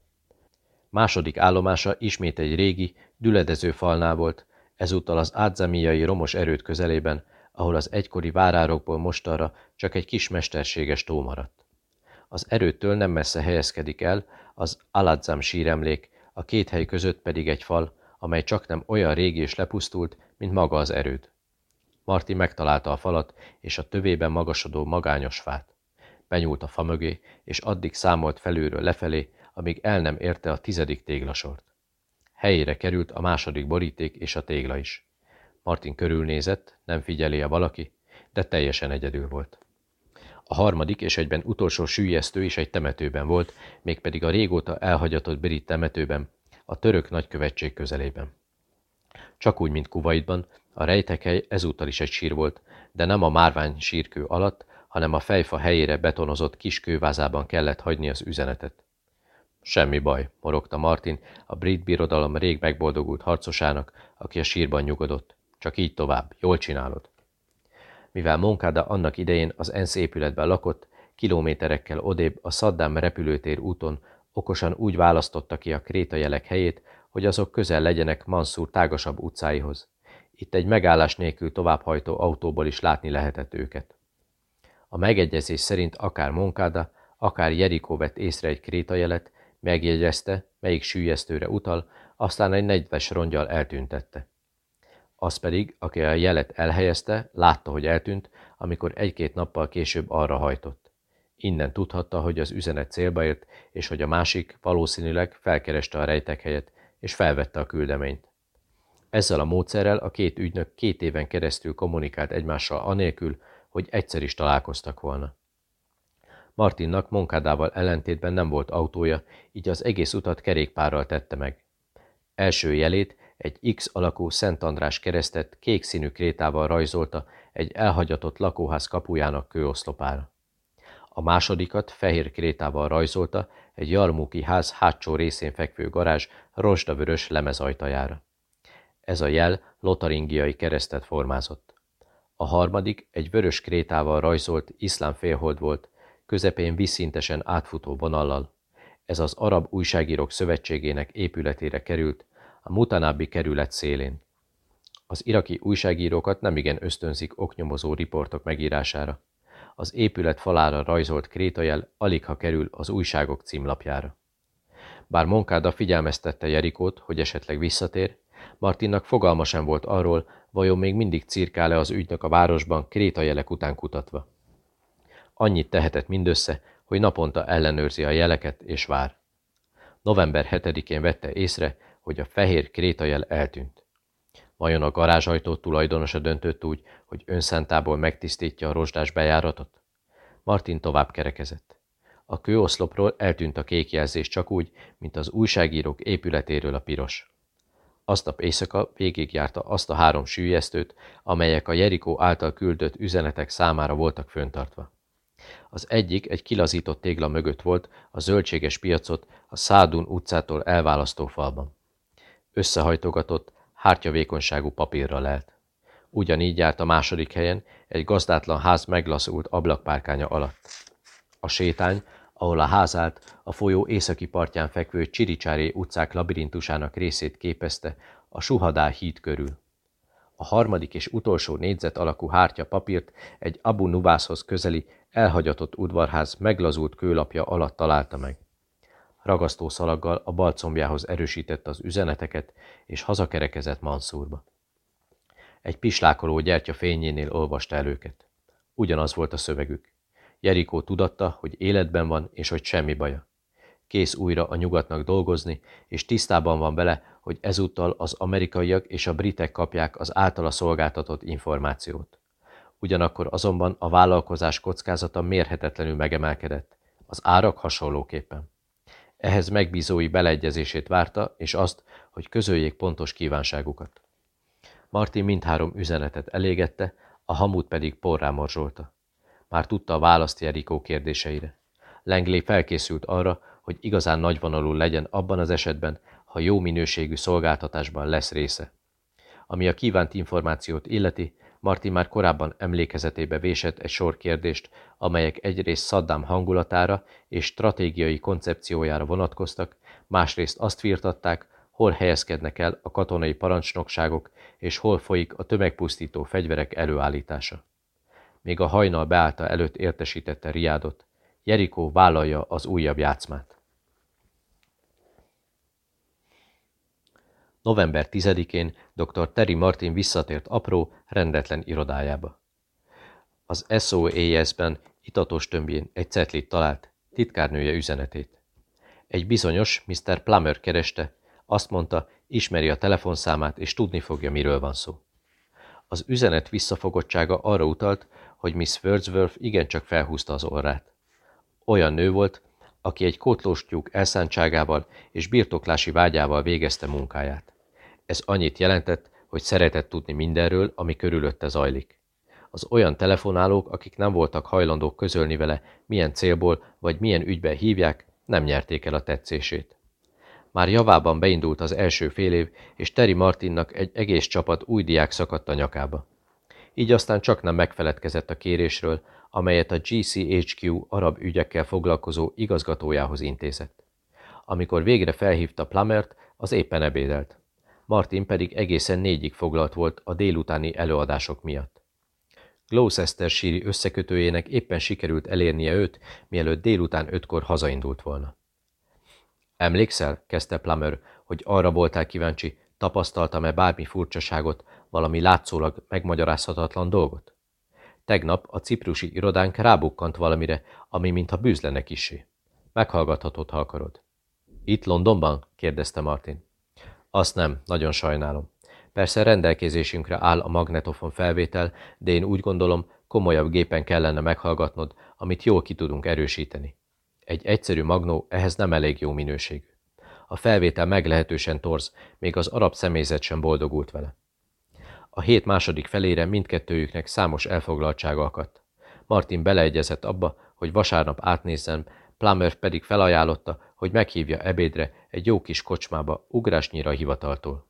S1: Második állomása ismét egy régi, düledező falnál volt, ezúttal az átzemiai romos erőt közelében, ahol az egykori várárokból mostanra csak egy kis mesterséges tó maradt. Az erőtől nem messze helyezkedik el az Aladzam síremlék, a két hely között pedig egy fal, amely csak nem olyan régi és lepusztult, mint maga az erőd. Marti megtalálta a falat és a tövében magasodó magányos fát. Benyúlt a fa mögé, és addig számolt felülről lefelé, amíg el nem érte a tizedik téglasort. Helyére került a második boríték és a tégla is. Martin körülnézett, nem figyeli a valaki, de teljesen egyedül volt. A harmadik és egyben utolsó sűjesztő is egy temetőben volt, mégpedig a régóta elhagyatott brit temetőben, a török nagykövetség közelében. Csak úgy, mint Kuwaitban, a rejtekhely ezúttal is egy sír volt, de nem a márvány sírkő alatt, hanem a fejfa helyére betonozott kis kővázában kellett hagyni az üzenetet. Semmi baj, morogta Martin, a brit birodalom rég megboldogult harcosának, aki a sírban nyugodott. Csak így tovább, jól csinálod. Mivel Moncada annak idején az ENSZ épületben lakott, kilométerekkel odébb a Saddam repülőtér úton okosan úgy választotta ki a krétajelek helyét, hogy azok közel legyenek Mansur tágasabb utcáihoz. Itt egy megállás nélkül továbbhajtó autóból is látni lehetett őket. A megegyezés szerint akár Moncada, akár Jerikó vett észre egy krétajelet, megjegyezte, melyik sűjesztőre utal, aztán egy nedves rongyal eltüntette. Az pedig, aki a jelet elhelyezte, látta, hogy eltűnt, amikor egy-két nappal később arra hajtott. Innen tudhatta, hogy az üzenet célba ért, és hogy a másik valószínűleg felkereste a rejtek helyet, és felvette a küldeményt. Ezzel a módszerrel a két ügynök két éven keresztül kommunikált egymással anélkül, hogy egyszer is találkoztak volna. Martinnak Monkádával ellentétben nem volt autója, így az egész utat kerékpárral tette meg. Első jelét egy X alakú Szent András keresztet kék színű krétával rajzolta egy elhagyatott lakóház kapujának kőoszlopára. A másodikat fehér krétával rajzolta egy jarmuki ház hátsó részén fekvő garázs rozsdavörös lemezajtajára. Ez a jel lotaringiai keresztet formázott. A harmadik egy vörös krétával rajzolt iszlám félhold volt, közepén visszintesen átfutó vonallal. Ez az Arab Újságírók Szövetségének épületére került, a Mutanabi kerület szélén. Az iraki újságírókat nemigen ösztönzik oknyomozó riportok megírására. Az épület falára rajzolt krétajel alig ha kerül az újságok címlapjára. Bár Monkáda figyelmeztette Jerikót, hogy esetleg visszatér, Martinnak fogalma sem volt arról, vajon még mindig cirkál-e az ügynök a városban krétajelek után kutatva. Annyit tehetett mindössze, hogy naponta ellenőrzi a jeleket és vár. November 7-én vette észre, hogy a fehér krétajel eltűnt. Vajon a garázsajtó tulajdonosa döntött úgy, hogy önszántából megtisztítja a rozsdás bejáratot? Martin tovább kerekezett. A kőoszlopról eltűnt a kék jelzés csak úgy, mint az újságírók épületéről a piros. Aznap éjszaka végigjárta azt a három sűjesztőt, amelyek a Jerikó által küldött üzenetek számára voltak föntartva. Az egyik egy kilazított tégla mögött volt, a zöldséges piacot a Szádun utcától elválasztó falban. Összehajtogatott, hártyavékonyságú papírra lelt. Ugyanígy járt a második helyen, egy gazdátlan ház meglaszult ablakpárkánya alatt. A sétány, ahol a ház állt, a folyó északi partján fekvő Csiricsáré utcák labirintusának részét képezte, a Suhadá híd körül. A harmadik és utolsó négyzet alakú hártya papírt egy Abu Nubászhoz közeli, elhagyatott udvarház meglazult kőlapja alatt találta meg. Ragasztó szalaggal a bal erősítette az üzeneteket, és hazakerekezett Manszúrba. Egy pislákoló gyertya fényénél olvasta el őket. Ugyanaz volt a szövegük. Jerikó tudatta, hogy életben van, és hogy semmi baja. Kész újra a nyugatnak dolgozni, és tisztában van vele, hogy ezúttal az amerikaiak és a britek kapják az általa szolgáltatott információt. Ugyanakkor azonban a vállalkozás kockázata mérhetetlenül megemelkedett, az árak hasonlóképpen. Ehhez megbízói beleegyezését várta, és azt, hogy közöljék pontos kívánságukat. Martin mindhárom üzenetet elégette, a hamut pedig porrá morzsolta. Már tudta a választ Jerikó kérdéseire. Lenglé felkészült arra, hogy igazán nagyvonalú legyen abban az esetben, ha jó minőségű szolgáltatásban lesz része. Ami a kívánt információt illeti, Martin már korábban emlékezetébe vésett egy sor kérdést, amelyek egyrészt Saddam hangulatára és stratégiai koncepciójára vonatkoztak, másrészt azt firtatták, hol helyezkednek el a katonai parancsnokságok, és hol folyik a tömegpusztító fegyverek előállítása. Még a hajnal beállta előtt értesítette Riádot. Jerikó vállalja az újabb játszmát. November 10-én dr. Terry Martin visszatért apró, rendetlen irodájába. Az SOAS-ben itatos tömbjén egy cetlit talált, titkárnője üzenetét. Egy bizonyos Mr. Plummer kereste, azt mondta, ismeri a telefonszámát, és tudni fogja, miről van szó. Az üzenet visszafogottsága arra utalt, hogy Miss Wordsworth igencsak felhúzta az orrát. Olyan nő volt, aki egy kótlós tyúk elszántságával és birtoklási vágyával végezte munkáját. Ez annyit jelentett, hogy szeretett tudni mindenről, ami körülötte zajlik. Az olyan telefonálók, akik nem voltak hajlandók közölni vele, milyen célból vagy milyen ügyben hívják, nem nyerték el a tetszését. Már javában beindult az első fél év, és Terry Martinnak egy egész csapat új diák szakadt a nyakába. Így aztán csak nem megfeledkezett a kérésről, amelyet a GCHQ arab ügyekkel foglalkozó igazgatójához intézett. Amikor végre felhívta Plumert, az éppen ebédelt. Martin pedig egészen négyig foglalt volt a délutáni előadások miatt. Gloucester síri összekötőjének éppen sikerült elérnie őt, mielőtt délután ötkor hazaindult volna. Emlékszel, kezdte Plummer, hogy arra voltál kíváncsi, tapasztaltam-e bármi furcsaságot, valami látszólag megmagyarázhatatlan dolgot? Tegnap a ciprusi irodánk rábukkant valamire, ami mintha bűzlene kisé. Meghallgathatod, ha akarod. Itt Londonban? kérdezte Martin. Azt nem, nagyon sajnálom. Persze rendelkezésünkre áll a magnetofon felvétel, de én úgy gondolom, komolyabb gépen kellene meghallgatnod, amit jól ki tudunk erősíteni. Egy egyszerű magnó ehhez nem elég jó minőségű. A felvétel meglehetősen torz, még az arab személyzet sem boldogult vele. A hét második felére mindkettőjüknek számos elfoglaltsága akadt. Martin beleegyezett abba, hogy vasárnap átnézzem, Plummer pedig felajánlotta, hogy meghívja ebédre egy jó kis kocsmába, ugrásnyira a hivataltól.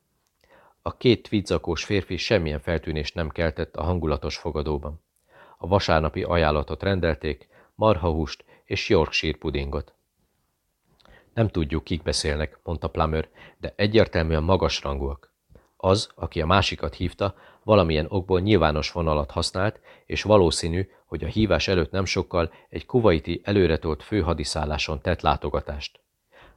S1: A két tvidzakós férfi semmilyen feltűnést nem keltett a hangulatos fogadóban. A vasárnapi ajánlatot rendelték, marhahúst és Yorkshire pudingot. Nem tudjuk, kik beszélnek, mondta Plummer, de egyértelműen magasrangúak. Az, aki a másikat hívta, valamilyen okból nyilvános vonalat használt, és valószínű, hogy a hívás előtt nem sokkal egy kuvaiti előretolt főhadiszálláson tett látogatást.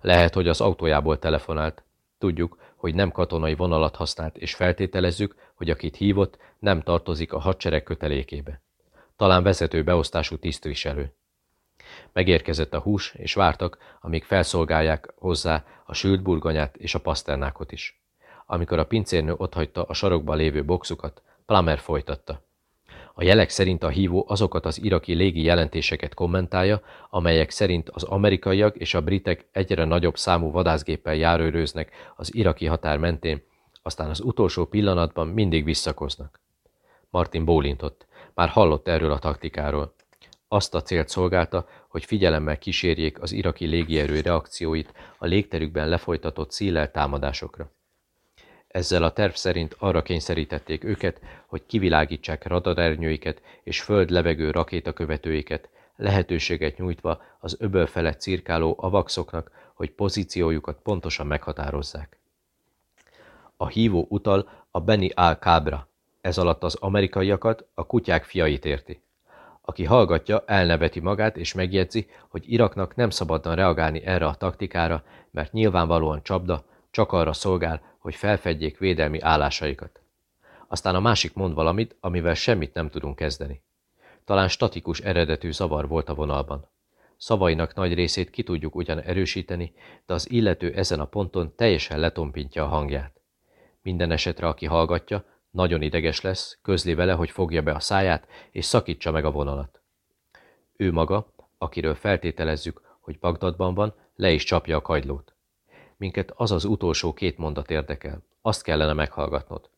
S1: Lehet, hogy az autójából telefonált. Tudjuk, hogy nem katonai vonalat használt, és feltételezzük, hogy akit hívott, nem tartozik a hadsereg kötelékébe. Talán vezető beosztású tisztviselő. Megérkezett a hús, és vártak, amíg felszolgálják hozzá a sült burgonyát és a paszternákot is. Amikor a pincérnő otthagyta a sarokban lévő boxukat, Plamer folytatta. A jelek szerint a hívó azokat az iraki légi jelentéseket kommentálja, amelyek szerint az amerikaiak és a britek egyre nagyobb számú vadászgéppel járőröznek az iraki határ mentén, aztán az utolsó pillanatban mindig visszakoznak. Martin bólintott. Már hallott erről a taktikáról. Azt a célt szolgálta, hogy figyelemmel kísérjék az iraki légierő reakcióit a légterükben lefolytatott szílel támadásokra. Ezzel a terv szerint arra kényszerítették őket, hogy kivilágítsák radarernyőiket és föld-levegő rakétakövetőiket, lehetőséget nyújtva az öböl felett cirkáló avaxoknak, hogy pozíciójukat pontosan meghatározzák. A hívó utal a Beni al-Kábra, ez alatt az amerikaiakat, a kutyák fiait érti. Aki hallgatja, elneveti magát és megjegyzi, hogy Iraknak nem szabadna reagálni erre a taktikára, mert nyilvánvalóan csapda, csak arra szolgál, hogy felfedjék védelmi állásaikat. Aztán a másik mond valamit, amivel semmit nem tudunk kezdeni. Talán statikus eredetű zavar volt a vonalban. Szavainak nagy részét ki tudjuk ugyan erősíteni, de az illető ezen a ponton teljesen letompintja a hangját. Minden esetre, aki hallgatja, nagyon ideges lesz, közli vele, hogy fogja be a száját, és szakítsa meg a vonalat. Ő maga, akiről feltételezzük, hogy Bagdadban van, le is csapja a kagylót. Minket az az utolsó két mondat érdekel. Azt kellene meghallgatnod.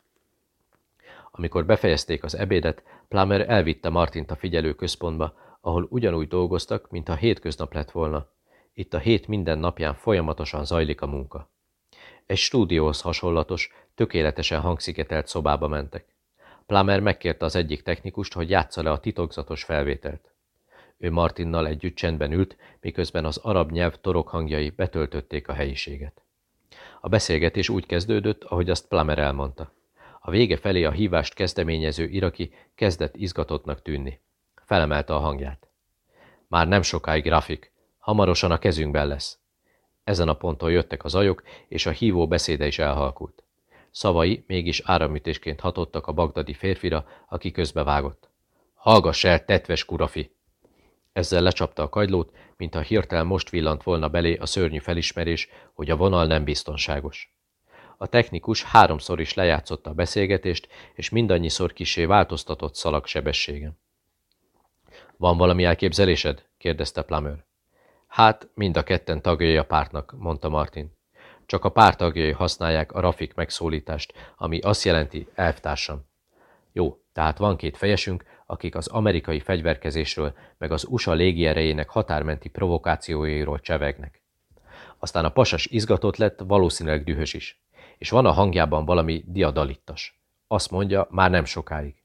S1: Amikor befejezték az ebédet, Plummer elvitte Martint a figyelő központba, ahol ugyanúgy dolgoztak, mint a hétköznap lett volna. Itt a hét minden napján folyamatosan zajlik a munka. Egy stúdióhoz hasonlatos, tökéletesen hangszigetelt szobába mentek. Plummer megkérte az egyik technikust, hogy játsza le a titokzatos felvételt. Ő Martinnal együtt csendben ült, miközben az arab nyelv torok hangjai betöltötték a helyiséget. A beszélgetés úgy kezdődött, ahogy azt Plummer elmondta. A vége felé a hívást kezdeményező iraki kezdett izgatottnak tűnni. Felemelte a hangját. Már nem sokáig grafik, hamarosan a kezünkben lesz. Ezen a ponton jöttek az ajok, és a hívó beszéde is elhalkult. Szavai mégis áramütésként hatottak a bagdadi férfira, aki közbevágott. Hallgass el, tetves kurafi! Ezzel lecsapta a kagylót, mintha hirtelen most villant volna belé a szörnyű felismerés, hogy a vonal nem biztonságos. A technikus háromszor is lejátszotta a beszélgetést, és mindannyiszor kisé változtatott szalag sebességen. Van valami elképzelésed? kérdezte Plummer. Hát, mind a ketten tagjai a pártnak, mondta Martin. Csak a párt tagjai használják a Rafik megszólítást, ami azt jelenti elvtársam. Jó, tehát van két fejesünk, akik az amerikai fegyverkezésről, meg az USA légierejének határmenti provokációiról csevegnek. Aztán a pasas izgatott lett, valószínűleg dühös is. És van a hangjában valami diadalittas. Azt mondja, már nem sokáig.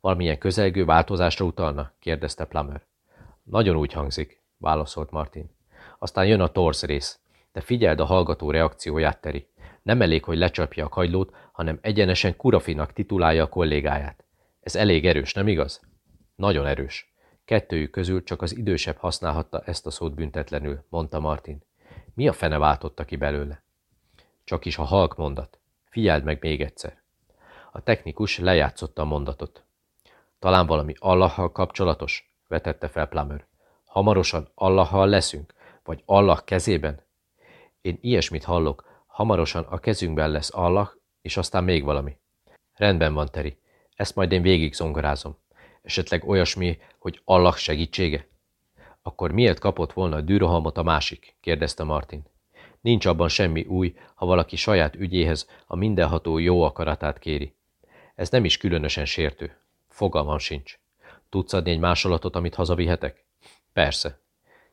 S1: Valamilyen közelgő változásra utalna? kérdezte Plummer. Nagyon úgy hangzik, válaszolt Martin. Aztán jön a torz rész. De figyeld a hallgató reakcióját, Teri. Nem elég, hogy lecsapja a kagylót, hanem egyenesen Kurafinak titulálja a kollégáját. Ez elég erős, nem igaz? Nagyon erős. Kettőjük közül csak az idősebb használhatta ezt a szót büntetlenül, mondta Martin. Mi a fene váltotta ki belőle? Csak is a halk mondat. Figyeld meg még egyszer. A technikus lejátszotta a mondatot. Talán valami Allahhal kapcsolatos? vetette fel Plummer. Hamarosan Allahhal leszünk? Vagy Allah kezében? Én ilyesmit hallok, hamarosan a kezünkben lesz Allah, és aztán még valami. Rendben van, Teri. Ezt majd én végig zongorázom. Esetleg olyasmi, hogy Allah segítsége? Akkor miért kapott volna a dűrohalmot a másik? kérdezte Martin. Nincs abban semmi új, ha valaki saját ügyéhez a mindenható jó akaratát kéri. Ez nem is különösen sértő. Fogalmam sincs. Tudsz adni egy másolatot, amit hazavihetek? Persze.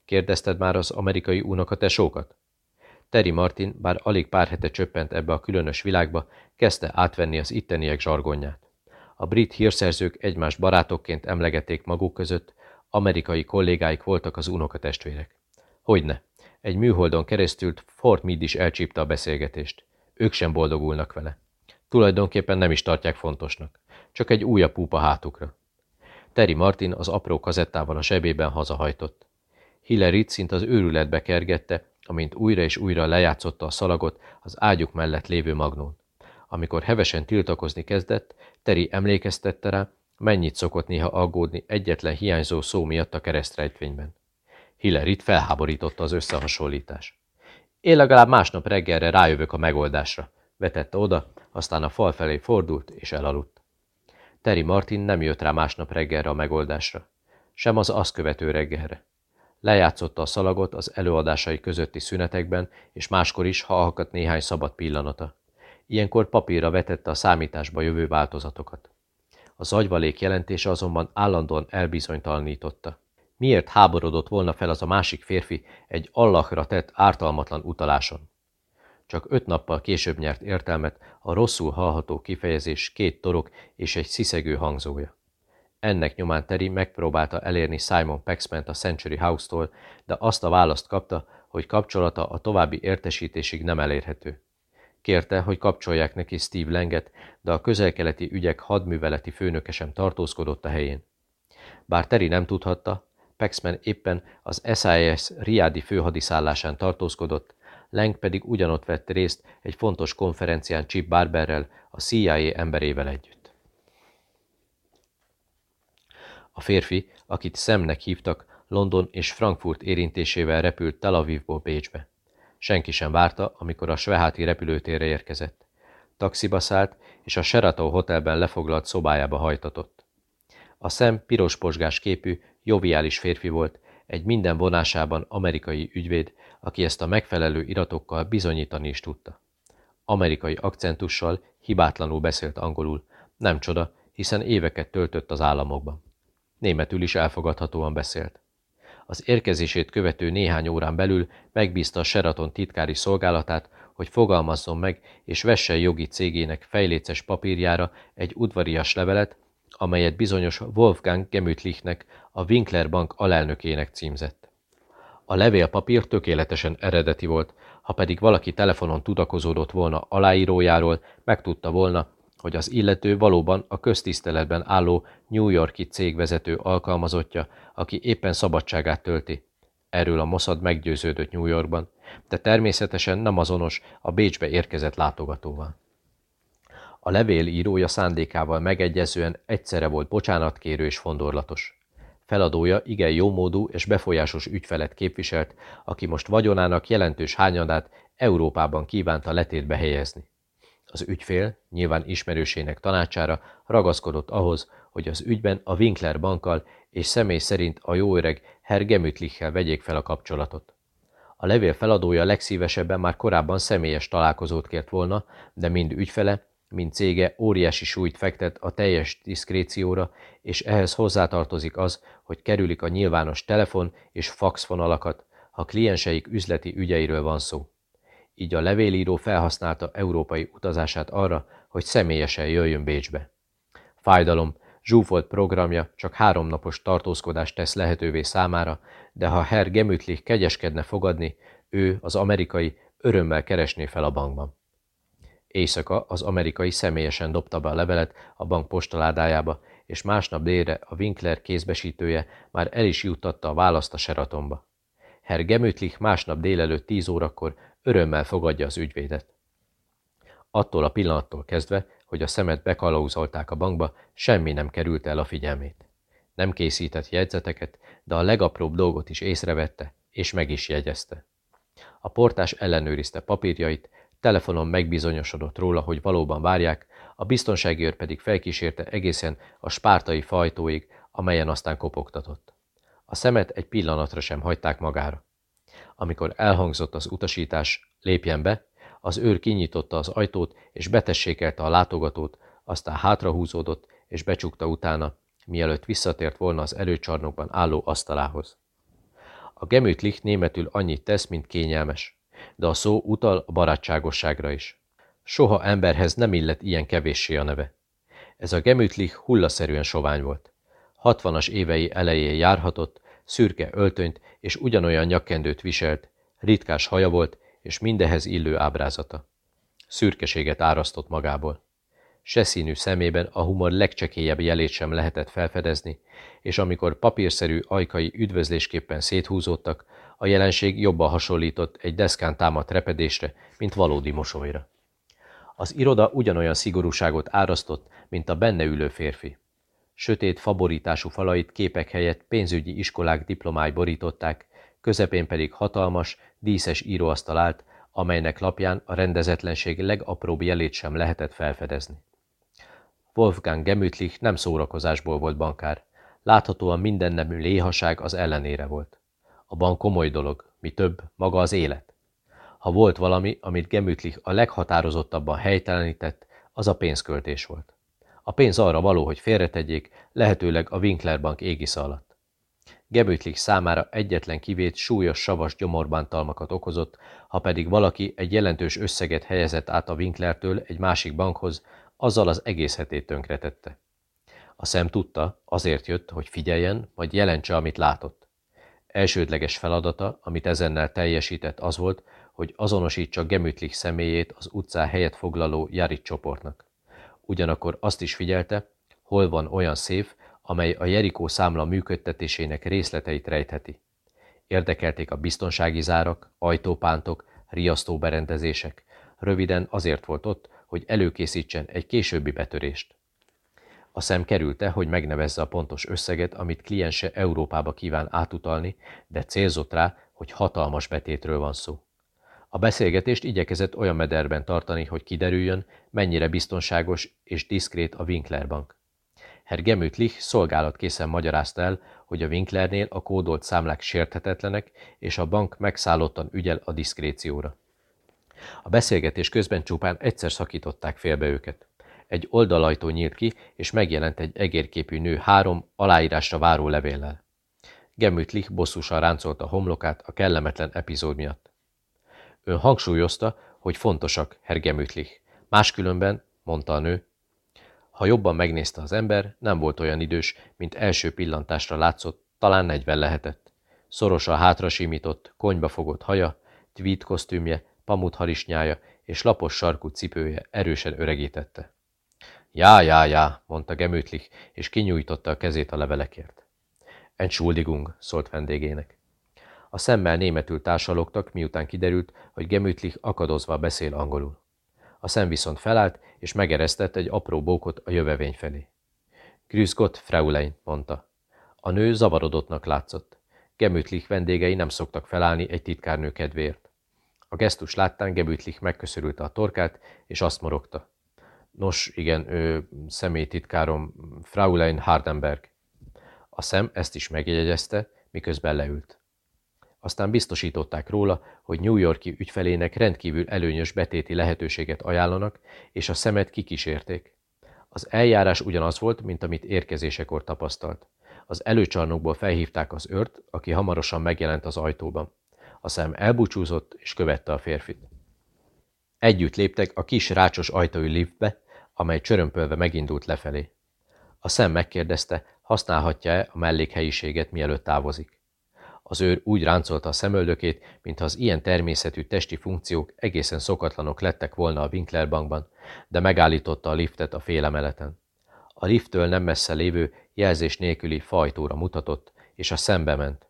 S1: Kérdezted már az amerikai unokatesókat? Terry Martin, bár alig pár hete csöppent ebbe a különös világba, kezdte átvenni az itteniek zsargonját. A brit hírszerzők egymás barátokként emlegették maguk között, amerikai kollégáik voltak az unokatestvérek. Hogyne, egy műholdon keresztül Fort Meade is elcsípte a beszélgetést. Ők sem boldogulnak vele. Tulajdonképpen nem is tartják fontosnak. Csak egy újabb púpa hátukra. Terry Martin az apró kazettával a sebében hazahajtott. Hillary szint az őrületbe kergette, amint újra és újra lejátszotta a szalagot az ágyuk mellett lévő magnón. Amikor hevesen tiltakozni kezdett, Teri emlékeztette rá, mennyit szokott néha aggódni egyetlen hiányzó szó miatt a keresztrejtvényben. Hillerit felháborította az összehasonlítás. Én legalább másnap reggelre rájövök a megoldásra, vetette oda, aztán a fal felé fordult és elaludt. Terry Martin nem jött rá másnap reggelre a megoldásra, sem az azt követő reggelre. Lejátszotta a szalagot az előadásai közötti szünetekben, és máskor is, ha akadt néhány szabad pillanata. Ilyenkor papírra vetette a számításba jövő változatokat. Az agyvalék jelentése azonban állandóan elbizonytalanította. Miért háborodott volna fel az a másik férfi egy Allahra tett ártalmatlan utaláson? Csak öt nappal később nyert értelmet a rosszul hallható kifejezés két torok és egy sziszegő hangzója. Ennek nyomán Terry megpróbálta elérni Simon Paxman a Century House-tól, de azt a választ kapta, hogy kapcsolata a további értesítésig nem elérhető. Kérte, hogy kapcsolják neki Steve Lenget, de a közelkeleti ügyek hadműveleti főnöke sem tartózkodott a helyén. Bár Terry nem tudhatta, Paxman éppen az SIS Riadi főhadiszállásán tartózkodott, Leng pedig ugyanott vett részt egy fontos konferencián Chip Barberrel, a CIA emberével együtt. A férfi, akit szemnek hívtak, London és Frankfurt érintésével repült Tel Avivból Bécsbe. Senki sem várta, amikor a Sveháti repülőtérre érkezett. Taxiba szállt, és a Sheraton Hotelben lefoglalt szobájába hajtatott. A szem piros posgás képű, joviális férfi volt, egy minden vonásában amerikai ügyvéd, aki ezt a megfelelő iratokkal bizonyítani is tudta. Amerikai akcentussal, hibátlanul beszélt angolul, nem csoda, hiszen éveket töltött az államokban. Németül is elfogadhatóan beszélt. Az érkezését követő néhány órán belül megbízta a Sheraton titkári szolgálatát, hogy fogalmazzon meg és vesse jogi cégének fejléces papírjára egy udvarias levelet, amelyet bizonyos Wolfgang Gemütlichnek, a Winkler Bank alelnökének címzett. A levélpapír tökéletesen eredeti volt, ha pedig valaki telefonon tudakozódott volna aláírójáról, megtudta volna, hogy az illető valóban a köztiszteletben álló New Yorki cégvezető alkalmazottja, aki éppen szabadságát tölti. Erről a Mossad meggyőződött New Yorkban, de természetesen nem azonos a Bécsbe érkezett látogatóval. A levél írója szándékával megegyezően egyszerre volt bocsánatkérő és fondorlatos. Feladója igen jómódú és befolyásos ügyfelet képviselt, aki most vagyonának jelentős hányadát Európában kívánta letétbe helyezni. Az ügyfél, nyilván ismerősének tanácsára ragaszkodott ahhoz, hogy az ügyben a Winkler bankkal és személy szerint a jó öreg Herr vegyék fel a kapcsolatot. A levél feladója legszívesebben már korábban személyes találkozót kért volna, de mind ügyfele, mint cége óriási súlyt fektet a teljes diszkrécióra, és ehhez hozzátartozik az, hogy kerülik a nyilvános telefon és faxfonalakat, ha klienseik üzleti ügyeiről van szó. Így a levélíró felhasználta európai utazását arra, hogy személyesen jöjjön Bécsbe. Fájdalom, zsúfolt programja csak háromnapos tartózkodást tesz lehetővé számára, de ha Herr Gemütlich kegyeskedne fogadni, ő, az amerikai, örömmel keresné fel a bankban. Éjszaka az amerikai személyesen dobta be a levelet a bank postaládájába, és másnap délre a Winkler kézbesítője már el is juttatta a választ a Sheratonba. Herr Gemütlich másnap délelőtt tíz órakor örömmel fogadja az ügyvédet. Attól a pillanattól kezdve, hogy a szemet bekalauzolták a bankba, semmi nem került el a figyelmét. Nem készített jegyzeteket, de a legapróbb dolgot is észrevette, és meg is jegyezte. A portás ellenőrizte papírjait, telefonon megbizonyosodott róla, hogy valóban várják, a biztonsági őr pedig felkísérte egészen a spártai fajtóig, amelyen aztán kopogtatott. A szemet egy pillanatra sem hagyták magára. Amikor elhangzott az utasítás, lépjen be, az őr kinyitotta az ajtót, és betessékelte a látogatót, aztán hátrahúzódott, és becsukta utána, mielőtt visszatért volna az előcsarnokban álló asztalához. A gemütlich németül annyit tesz, mint kényelmes de a szó utal a barátságosságra is. Soha emberhez nem illett ilyen kevéssé a neve. Ez a gemütlich hullaszerűen sovány volt. Hatvanas évei elején járhatott, szürke öltönyt és ugyanolyan nyakkendőt viselt, ritkás haja volt és mindehez illő ábrázata. Szürkeséget árasztott magából. Se színű szemében a humor legcsekélyebb jelét sem lehetett felfedezni, és amikor papírszerű ajkai üdvözlésképpen széthúzódtak, A jelenség jobban hasonlított egy deszkán támadt repedésre, mint valódi mosolyra. Az iroda ugyanolyan szigorúságot árasztott, mint a benne ülő férfi. Sötét faborítású falait képek helyett pénzügyi iskolák diplomái borították, közepén pedig hatalmas, díszes íróasztal állt, amelynek lapján a rendezetlenség legapróbb jelét sem lehetett felfedezni. Wolfgang Gemütlich nem szórakozásból volt bankár. Láthatóan mindennemű léhaság az ellenére volt. A bank komoly dolog, mi több, maga az élet. Ha volt valami, amit Gemütlich a leghatározottabban helytelenített, az a pénzköltés volt. A pénz arra való, hogy félretegyék, lehetőleg a Winkler Bank égisze alatt. Gemütlich számára egyetlen kivét súlyos savas gyomorbántalmakat okozott, ha pedig valaki egy jelentős összeget helyezett át a Winklertől egy másik bankhoz, azzal az egész hetét tönkretette. A szem tudta, azért jött, hogy figyeljen, majd jelentse, amit látott. Elsődleges feladata, amit ezennel teljesített, az volt, hogy azonosítsa Gemütlich személyét az utcán helyet foglaló Jarit csoportnak. Ugyanakkor azt is figyelte, hol van olyan szép, amely a Jerikó számla működtetésének részleteit rejtheti. Érdekelték a biztonsági zárak, ajtópántok, riasztóberendezések. Röviden azért volt ott, hogy előkészítsen egy későbbi betörést. A szem kerülte, hogy megnevezze a pontos összeget, amit kliense Európába kíván átutalni, de célzott rá, hogy hatalmas betétről van szó. A beszélgetést igyekezett olyan mederben tartani, hogy kiderüljön, mennyire biztonságos és diszkrét a Winkler Bank. Herr Gemütlich szolgálatkészen magyarázta el, hogy a Winklernél a kódolt számlák sérthetetlenek, és a bank megszállottan ügyel a diszkrécióra. A beszélgetés közben csupán egyszer szakították félbe őket. Egy oldalajtó nyílt ki, és megjelent egy egérképű nő három aláírásra váró levéllel. Gemütlich bosszusan ráncolta a homlokát a kellemetlen epizód miatt. Ön hangsúlyozta, hogy fontosak, Herr. Máskülönben, mondta a nő, ha jobban megnézte az ember, nem volt olyan idős, mint első pillantásra látszott, talán negyven lehetett. Szorosan hátra simított, konyba fogott haja, tweed kosztümje, pamut harisnyája és lapos sarkú cipője erősen öregítette. Já, já, já, mondta Gemütlich, és kinyújtotta a kezét a levelekért. Entschuldigung, szólt vendégének. A szemmel németül társalogtak, miután kiderült, hogy Gemütlich akadozva beszél angolul. A szem viszont felállt, és megeresztett egy apró bókot a jövevény felé. Grüß Fraulein, mondta. A nő zavarodottnak látszott. Gemütlich vendégei nem szoktak felállni egy titkárnő kedvéért. A gesztus láttán Gemütlich megköszörülte a torkát, és azt morogta. Nos, igen, ő személytitkárom, Fraulein Hardenberg. A szem ezt is megjegyezte, miközben leült. Aztán biztosították róla, hogy New Yorki ügyfelének rendkívül előnyös betéti lehetőséget ajánlanak, és a szemet kikísérték. Az eljárás ugyanaz volt, mint amit érkezésekor tapasztalt. Az előcsarnokból felhívták az őrt, aki hamarosan megjelent az ajtóban. A szem elbúcsúzott, és követte a férfit. Együtt léptek a kis rácsos ajtói liftbe, amely csörömpölve megindult lefelé. A szem megkérdezte, használhatja-e a mellékhelyiséget, mielőtt távozik. Az őr úgy ráncolta a szemöldökét, mintha az ilyen természetű testi funkciók egészen szokatlanok lettek volna a Winkler bankban, de megállította a liftet a félemeleten. A lifttől nem messze lévő, jelzés nélküli fajtóra mutatott, és a szembe ment.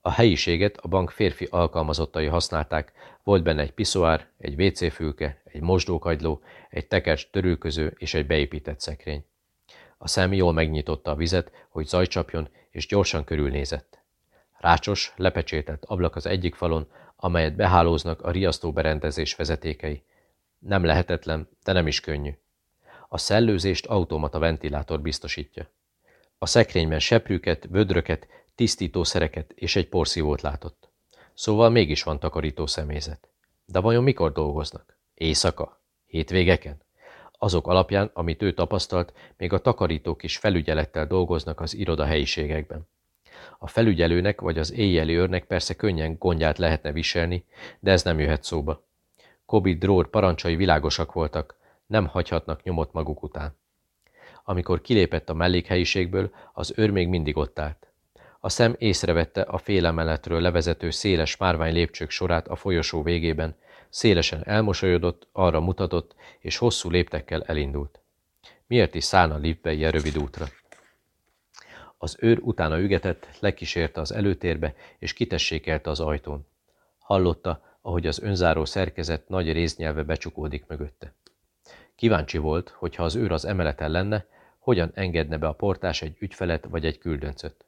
S1: A helyiséget a bank férfi alkalmazottai használták, volt benne egy piszoár, egy WC-fülke, egy mosdókagyló, egy tekercs törülköző és egy beépített szekrény. A szem jól megnyitotta a vizet, hogy zajcsapjon, és gyorsan körülnézett. Rácsos, lepecsételt ablak az egyik falon, amelyet behálóznak a riasztóberendezés vezetékei. Nem lehetetlen, de nem is könnyű. A szellőzést automata ventilátor biztosítja. A szekrényben seprűket, vödröket, tisztítószereket és egy porszívót látott. Szóval mégis van takarító személyzet. De vajon mikor dolgoznak? Éjszaka? Hétvégeken? Azok alapján, amit ő tapasztalt, még a takarítók is felügyelettel dolgoznak az iroda helyiségekben. A felügyelőnek vagy az éjjeli őrnek persze könnyen gondját lehetne viselni, de ez nem jöhet szóba. Kobi Drór parancsai világosak voltak, nem hagyhatnak nyomot maguk után. Amikor kilépett a mellékhelyiségből, az őr még mindig ott állt. A szem észrevette a félemeletről levezető széles márvány lépcsők sorát a folyosó végében, szélesen elmosolyodott, arra mutatott, és hosszú léptekkel elindult. Miért is szállna liftbe ilyen rövid útra? Az őr utána ügetett, lekísérte az előtérbe, és kitessékelte az ajtón. Hallotta, ahogy az önzáró szerkezet nagy résznyelve becsukódik mögötte. Kíváncsi volt, hogy ha az őr az emeleten lenne, hogyan engedne be a portás egy ügyfelet vagy egy küldöncöt.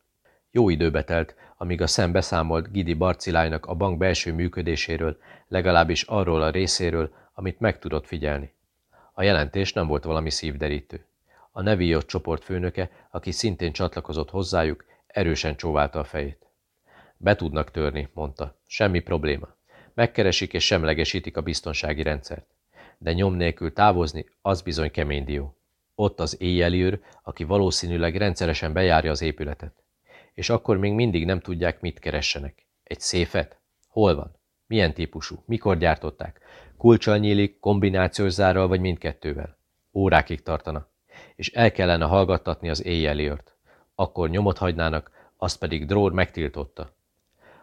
S1: Jó időbe telt, amíg a szem beszámolt Gidi Barcilájnak a bank belső működéséről, legalábbis arról a részéről, amit meg tudott figyelni. A jelentés nem volt valami szívderítő. A Neviot csoport főnöke, aki szintén csatlakozott hozzájuk, erősen csóválta a fejét. Be tudnak törni, mondta. Semmi probléma. Megkeresik és semlegesítik a biztonsági rendszert. De nyom nélkül távozni, az bizony kemény dió. Ott az éjjeliőr, aki valószínűleg rendszeresen bejárja az épületet. És akkor még mindig nem tudják, mit keressenek. Egy széfet? Hol van? Milyen típusú? Mikor gyártották? Kulcsal nyílik, kombinációs zárral vagy mindkettővel? Órákig tartana. És el kellene hallgattatni az éjjeliőrt. Akkor nyomot hagynának, azt pedig Drór megtiltotta.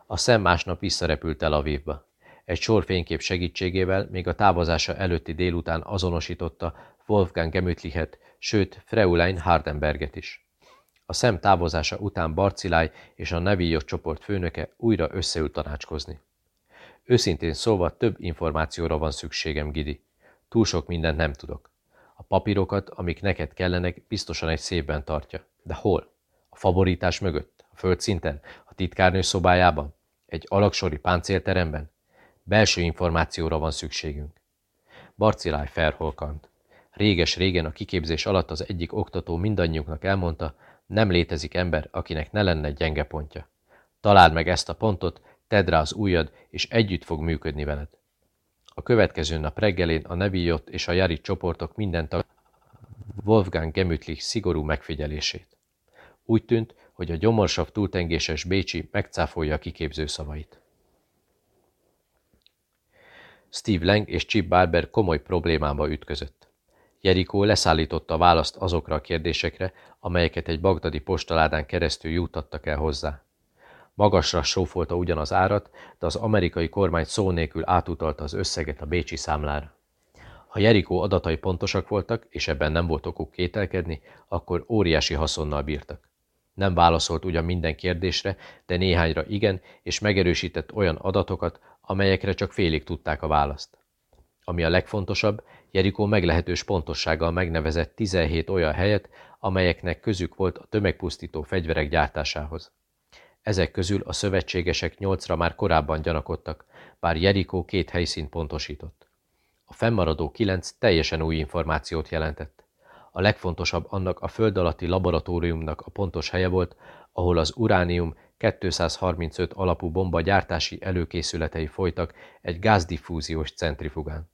S1: A szem másnap visszarepült el Avivba. Egy sor fénykép segítségével még a távozása előtti délután azonosította Wolfgang Gemütlichet, sőt Freulein Hardenberget is. A szem távozása után Barcilaj és a Nevillo csoport főnöke újra összeült tanácskozni. Őszintén szólva több információra van szükségem, Gidi. Túl sok mindent nem tudok. A papírokat, amik neked kellenek, biztosan egy szépben tartja. De hol? A favoritás mögött? A földszinten? A titkárnő szobájában? Egy alaksori páncélteremben? Belső információra van szükségünk. Barciláj felholkant. Réges-régen a kiképzés alatt az egyik oktató mindannyiunknak elmondta, nem létezik ember, akinek ne lenne gyenge pontja. Találd meg ezt a pontot, tedd rá az ujjad, és együtt fog működni veled. A következő nap reggelén a Nevillot és a Jari csoportok minden tag Wolfgang Gemütlich szigorú megfigyelését. Úgy tűnt, hogy a gyomorsav túltengéses Bécsi megcáfolja a kiképző szavait. Steve Lang és Chip Barber komoly problémába ütközött. Jerikó leszállította a választ azokra a kérdésekre, amelyeket egy bagdadi postaládán keresztül juttattak el hozzá. Magasra sófolta ugyan az árat, de az amerikai kormány szó nélkül átutalta az összeget a bécsi számlára. Ha Jerikó adatai pontosak voltak, és ebben nem volt okuk kételkedni, akkor óriási haszonnal bírtak. Nem válaszolt ugyan minden kérdésre, de néhányra igen, és megerősített olyan adatokat, amelyekre csak félig tudták a választ. Ami a legfontosabb, Jerikó meglehetős pontossággal megnevezett 17 olyan helyet, amelyeknek közük volt a tömegpusztító fegyverek gyártásához. Ezek közül a szövetségesek nyolcra már korábban gyanakodtak, bár Jerikó két helyszínt pontosított. A fennmaradó kilenc teljesen új információt jelentett. A legfontosabb annak a föld alatti laboratóriumnak a pontos helye volt, ahol az uránium 235 alapú bomba gyártási előkészületei folytak egy gázdiffúziós centrifugán.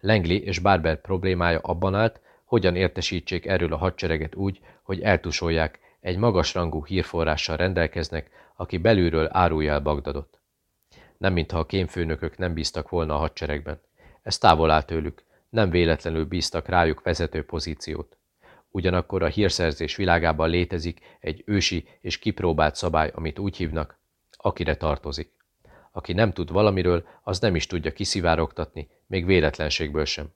S1: Langley és Barber problémája abban állt, hogyan értesítsék erről a hadsereget úgy, hogy eltusolják, egy magasrangú hírforrással rendelkeznek, aki belülről árulja el Bagdadot. Nem mintha a kémfőnökök nem bíztak volna a hadseregben. Ez távol áll tőlük, nem véletlenül bíztak rájuk vezető pozíciót. Ugyanakkor a hírszerzés világában létezik egy ősi és kipróbált szabály, amit úgy hívnak, akire tartozik. Aki nem tud valamiről, az nem is tudja kiszivárogtatni, még véletlenségből sem.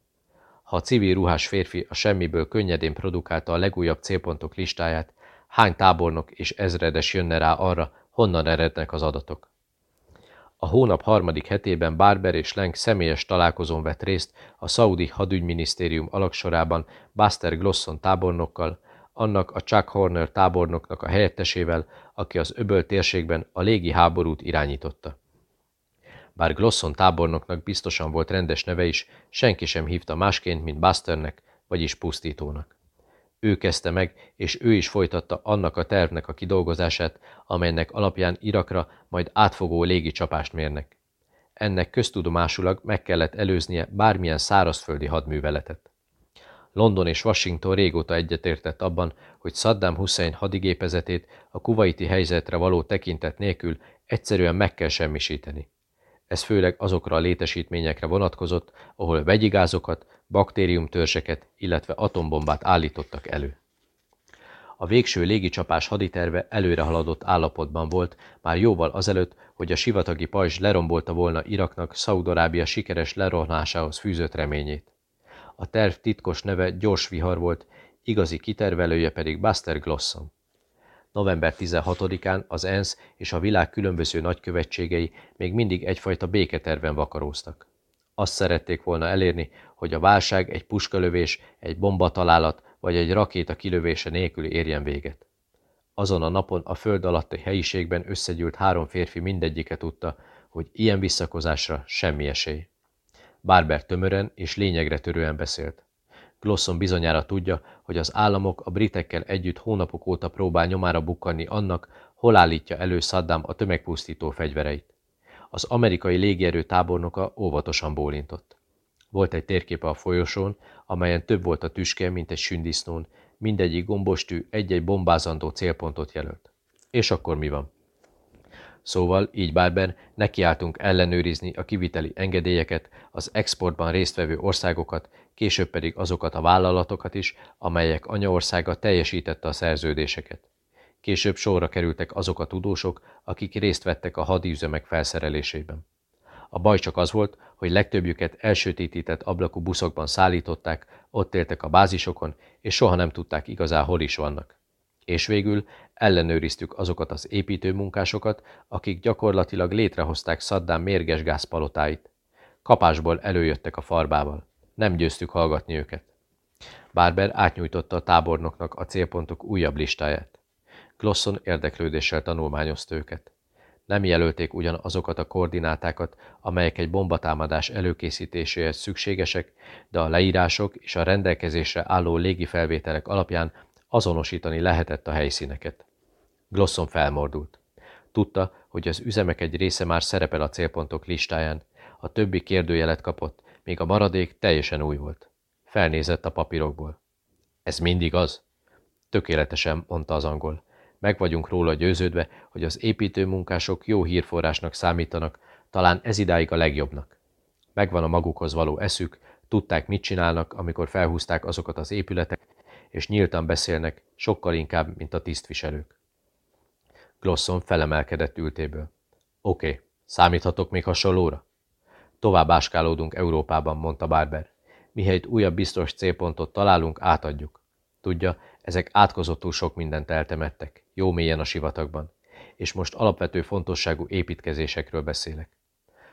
S1: Ha a civil ruhás férfi a semmiből könnyedén produkálta a legújabb célpontok listáját, hány tábornok és ezredes jönne rá arra, honnan erednek az adatok. A hónap harmadik hetében Barber és Lenk személyes találkozón vett részt a Saudi hadügyminisztérium alaksorában Buster Glosson tábornokkal, annak a Chuck Horner tábornoknak a helyettesével, aki az öböl térségben a légi háborút irányította. Bár Glosson tábornoknak biztosan volt rendes neve is, senki sem hívta másként, mint Busternek, vagyis pusztítónak. Ő kezdte meg, és ő is folytatta annak a tervnek a kidolgozását, amelynek alapján Irakra majd átfogó légi csapást mérnek. Ennek köztudomásulag meg kellett előznie bármilyen szárazföldi hadműveletet. London és Washington régóta egyetértett abban, hogy Saddam Hussein hadigépezetét a kuvaiti helyzetre való tekintet nélkül egyszerűen meg kell semmisíteni. Ez főleg azokra a létesítményekre vonatkozott, ahol vegyigázokat, baktériumtörzseket, illetve atombombát állítottak elő. A végső légicsapás haditerve előre haladott állapotban volt, már jóval azelőtt, hogy a sivatagi pajzs lerombolta volna Iraknak Szaudarábia sikeres lerohnásához fűzött reményét. A terv titkos neve Gyors Vihar volt, igazi kitervelője pedig Buster Glosson. November 16-án az ENSZ és a világ különböző nagykövetségei még mindig egyfajta béketerven vakaróztak. Azt szerették volna elérni, hogy a válság egy puskalövés, egy bombatalálat vagy egy rakéta kilövése nélkül érjen véget. Azon a napon a föld alatti helyiségben összegyűlt három férfi mindegyike tudta, hogy ilyen visszakozásra semmi esély. Barber tömören és lényegre törően beszélt. Glosson bizonyára tudja, hogy az államok a britekkel együtt hónapok óta próbál nyomára bukkanni annak, hol állítja elő Saddam a tömegpusztító fegyvereit. Az amerikai légierő tábornoka óvatosan bólintott. Volt egy térképe a folyosón, amelyen több volt a tüske, mint egy sündisznón, mindegyik gombostű egy-egy bombázandó célpontot jelölt. És akkor mi van? Szóval, így Barber, nekiálltunk ellenőrizni a kiviteli engedélyeket, az exportban résztvevő országokat, később pedig azokat a vállalatokat is, amelyek anyaországa teljesítette a szerződéseket. Később sorra kerültek azok a tudósok, akik részt vettek a hadíüzemek felszerelésében. A baj csak az volt, hogy legtöbbjüket elsötétített ablakú buszokban szállították, ott éltek a bázisokon, és soha nem tudták igazán hol is vannak. És végül ellenőriztük azokat az építőmunkásokat, akik gyakorlatilag létrehozták Szaddám mérges gázpalotáit. Kapásból előjöttek a farbával. Nem győztük hallgatni őket. Barber átnyújtotta a tábornoknak a célpontok újabb listáját. Glosson érdeklődéssel tanulmányozta őket. Nem jelölték ugyan azokat a koordinátákat, amelyek egy bombatámadás előkészítéséhez szükségesek, de a leírások és a rendelkezésre álló légifelvételek alapján azonosítani lehetett a helyszíneket. Glosson felmordult. Tudta, hogy az üzemek egy része már szerepel a célpontok listáján, a többi kérdőjelet kapott, míg a maradék teljesen új volt. Felnézett a papírokból. Ez mindig az? Tökéletesen, mondta az angol. Meg vagyunk róla győződve, hogy az építőmunkások jó hírforrásnak számítanak, talán ez idáig a legjobbnak. Megvan a magukhoz való eszük, tudták, mit csinálnak, amikor felhúzták azokat az épületek, és nyíltan beszélnek, sokkal inkább, mint a tisztviselők. Glosson felemelkedett ültéből. Oké, okay, számíthatok még hasonlóra? Tovább áskálódunk Európában, mondta Barber. Mihelyt újabb biztos célpontot találunk, átadjuk. Tudja, ezek átkozottul sok mindent eltemettek, jó mélyen a sivatagban, és most alapvető fontosságú építkezésekről beszélek.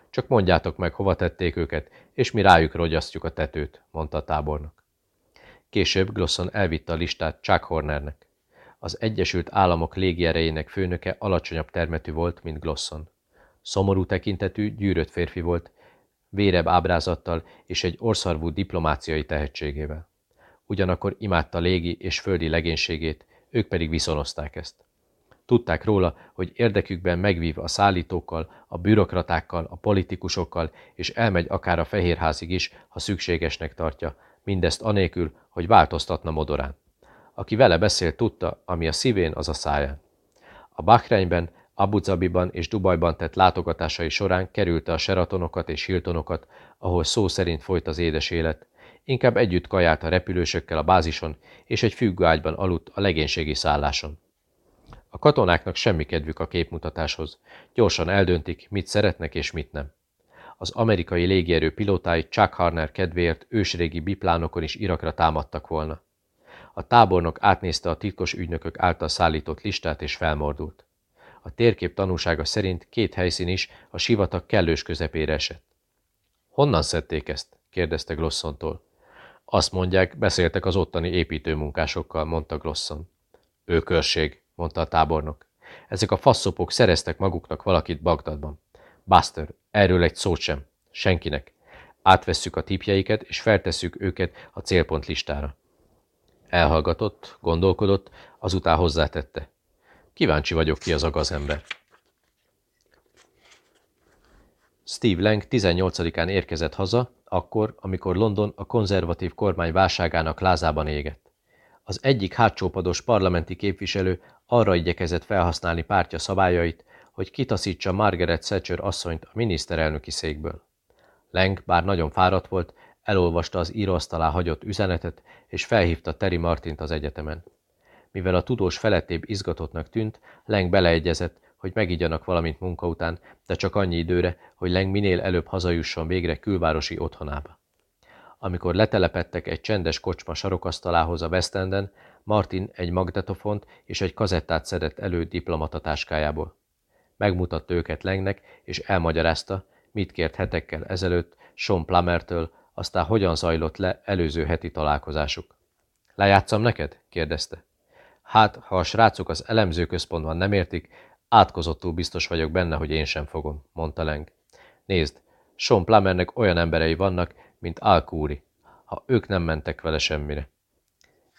S1: Csak mondjátok meg, hova tették őket, és mi rájuk rogyasztjuk a tetőt, mondta a tábornok. Később Glosson elvitte a listát Chuck Hornernek. Az Egyesült Államok légierejének főnöke alacsonyabb termetű volt, mint Glosson. Szomorú tekintetű, gyűrött férfi volt, vérebb ábrázattal és egy orszarvú diplomáciai tehetségével. Ugyanakkor imádta légi és földi legénységét, ők pedig viszonozták ezt. Tudták róla, hogy érdekükben megvív a szállítókkal, a bürokratákkal, a politikusokkal, és elmegy akár a fehérházig is, ha szükségesnek tartja, mindezt anélkül, hogy változtatna modorán. Aki vele beszélt, tudta, ami a szívén, az a száján. A Bahreinben Abu Zabiban és Dubajban tett látogatásai során kerülte a Sheratonokat és Hiltonokat, ahol szó szerint folyt az édes élet. Inkább együtt kajált a repülősökkel a bázison, és egy függőágyban aludt a legénységi szálláson. A katonáknak semmi kedvük a képmutatáshoz. Gyorsan eldöntik, mit szeretnek és mit nem. Az amerikai légierő pilótái Chuck Harner kedvéért ősrégi biplánokon is Irakra támadtak volna. A tábornok átnézte a titkos ügynökök által szállított listát és felmordult. A térkép tanúsága szerint két helyszín is a sivatag kellős közepére esett. Honnan szedték ezt? kérdezte Glossontól. Azt mondják, beszéltek az ottani építőmunkásokkal, mondta Glosson. Őkörség, mondta a tábornok. Ezek a faszopok szereztek maguknak valakit Bagdadban. Buster, erről egy szót sem. Senkinek. Átvesszük a tipjeiket, és feltesszük őket a célpont listára. Elhallgatott, gondolkodott, azután hozzátette. Kíváncsi vagyok ki az a Steve Lang 18-án érkezett haza, akkor, amikor London a konzervatív kormány válságának lázában égett. Az egyik hátsópados parlamenti képviselő arra igyekezett felhasználni pártja szabályait, hogy kitaszítsa Margaret Thatcher asszonyt a miniszterelnöki székből. Lang, bár nagyon fáradt volt, elolvasta az íróasztalá hagyott üzenetet, és felhívta Terry Martint az egyetemen. Mivel a tudós felettébb izgatottnak tűnt, Leng beleegyezett, hogy megígyanak valamint munka után, de csak annyi időre, hogy Leng minél előbb hazajusson végre külvárosi otthonába. Amikor letelepettek egy csendes kocsma sarokasztalához a West Enden, Martin egy magnetofont és egy kazettát szedett elő diplomatatáskájából. Megmutatta őket Lengnek, és elmagyarázta, mit kért hetekkel ezelőtt Sean Plummertől, aztán hogyan zajlott le előző heti találkozásuk. Lejátszam neked? kérdezte. Hát, ha a srácok az elemzőközpontban nem értik, átkozottul biztos vagyok benne, hogy én sem fogom, mondta Leng. Nézd, Sean Plummernek olyan emberei vannak, mint Alkúri, ha ők nem mentek vele semmire.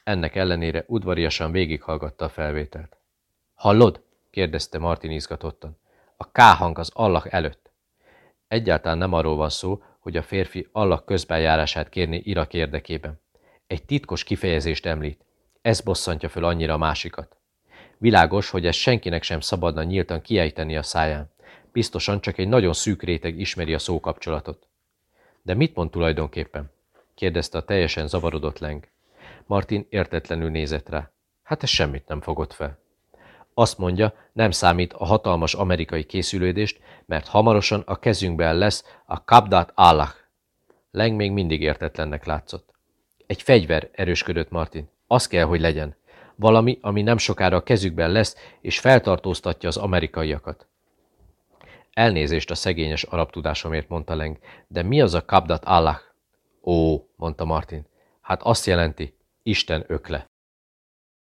S1: Ennek ellenére udvariasan végighallgatta a felvételt. Hallod? kérdezte Martin izgatottan. A K-hang az Allah előtt. Egyáltalán nem arról van szó, hogy a férfi Allah közbenjárását kérni Irak érdekében. Egy titkos kifejezést említ. Ez bosszantja föl annyira a másikat. Világos, hogy ez senkinek sem szabadna nyíltan kiejteni a száján. Biztosan csak egy nagyon szűk réteg ismeri a szókapcsolatot. De mit mond tulajdonképpen? kérdezte a teljesen zavarodott Leng. Martin értetlenül nézett rá. Hát ez semmit nem fogott fel. Azt mondja, nem számít a hatalmas amerikai készülődést, mert hamarosan a kezünkben lesz a Kabdat Allah. Leng még mindig értetlennek látszott. Egy fegyver, erősködött Martin. Az kell, hogy legyen. Valami, ami nem sokára a kezükben lesz, és feltartóztatja az amerikaiakat. Elnézést a szegényes arab tudásomért, mondta Leng, de mi az a Kabdat Allah? Ó, mondta Martin. Hát azt jelenti, Isten ökle.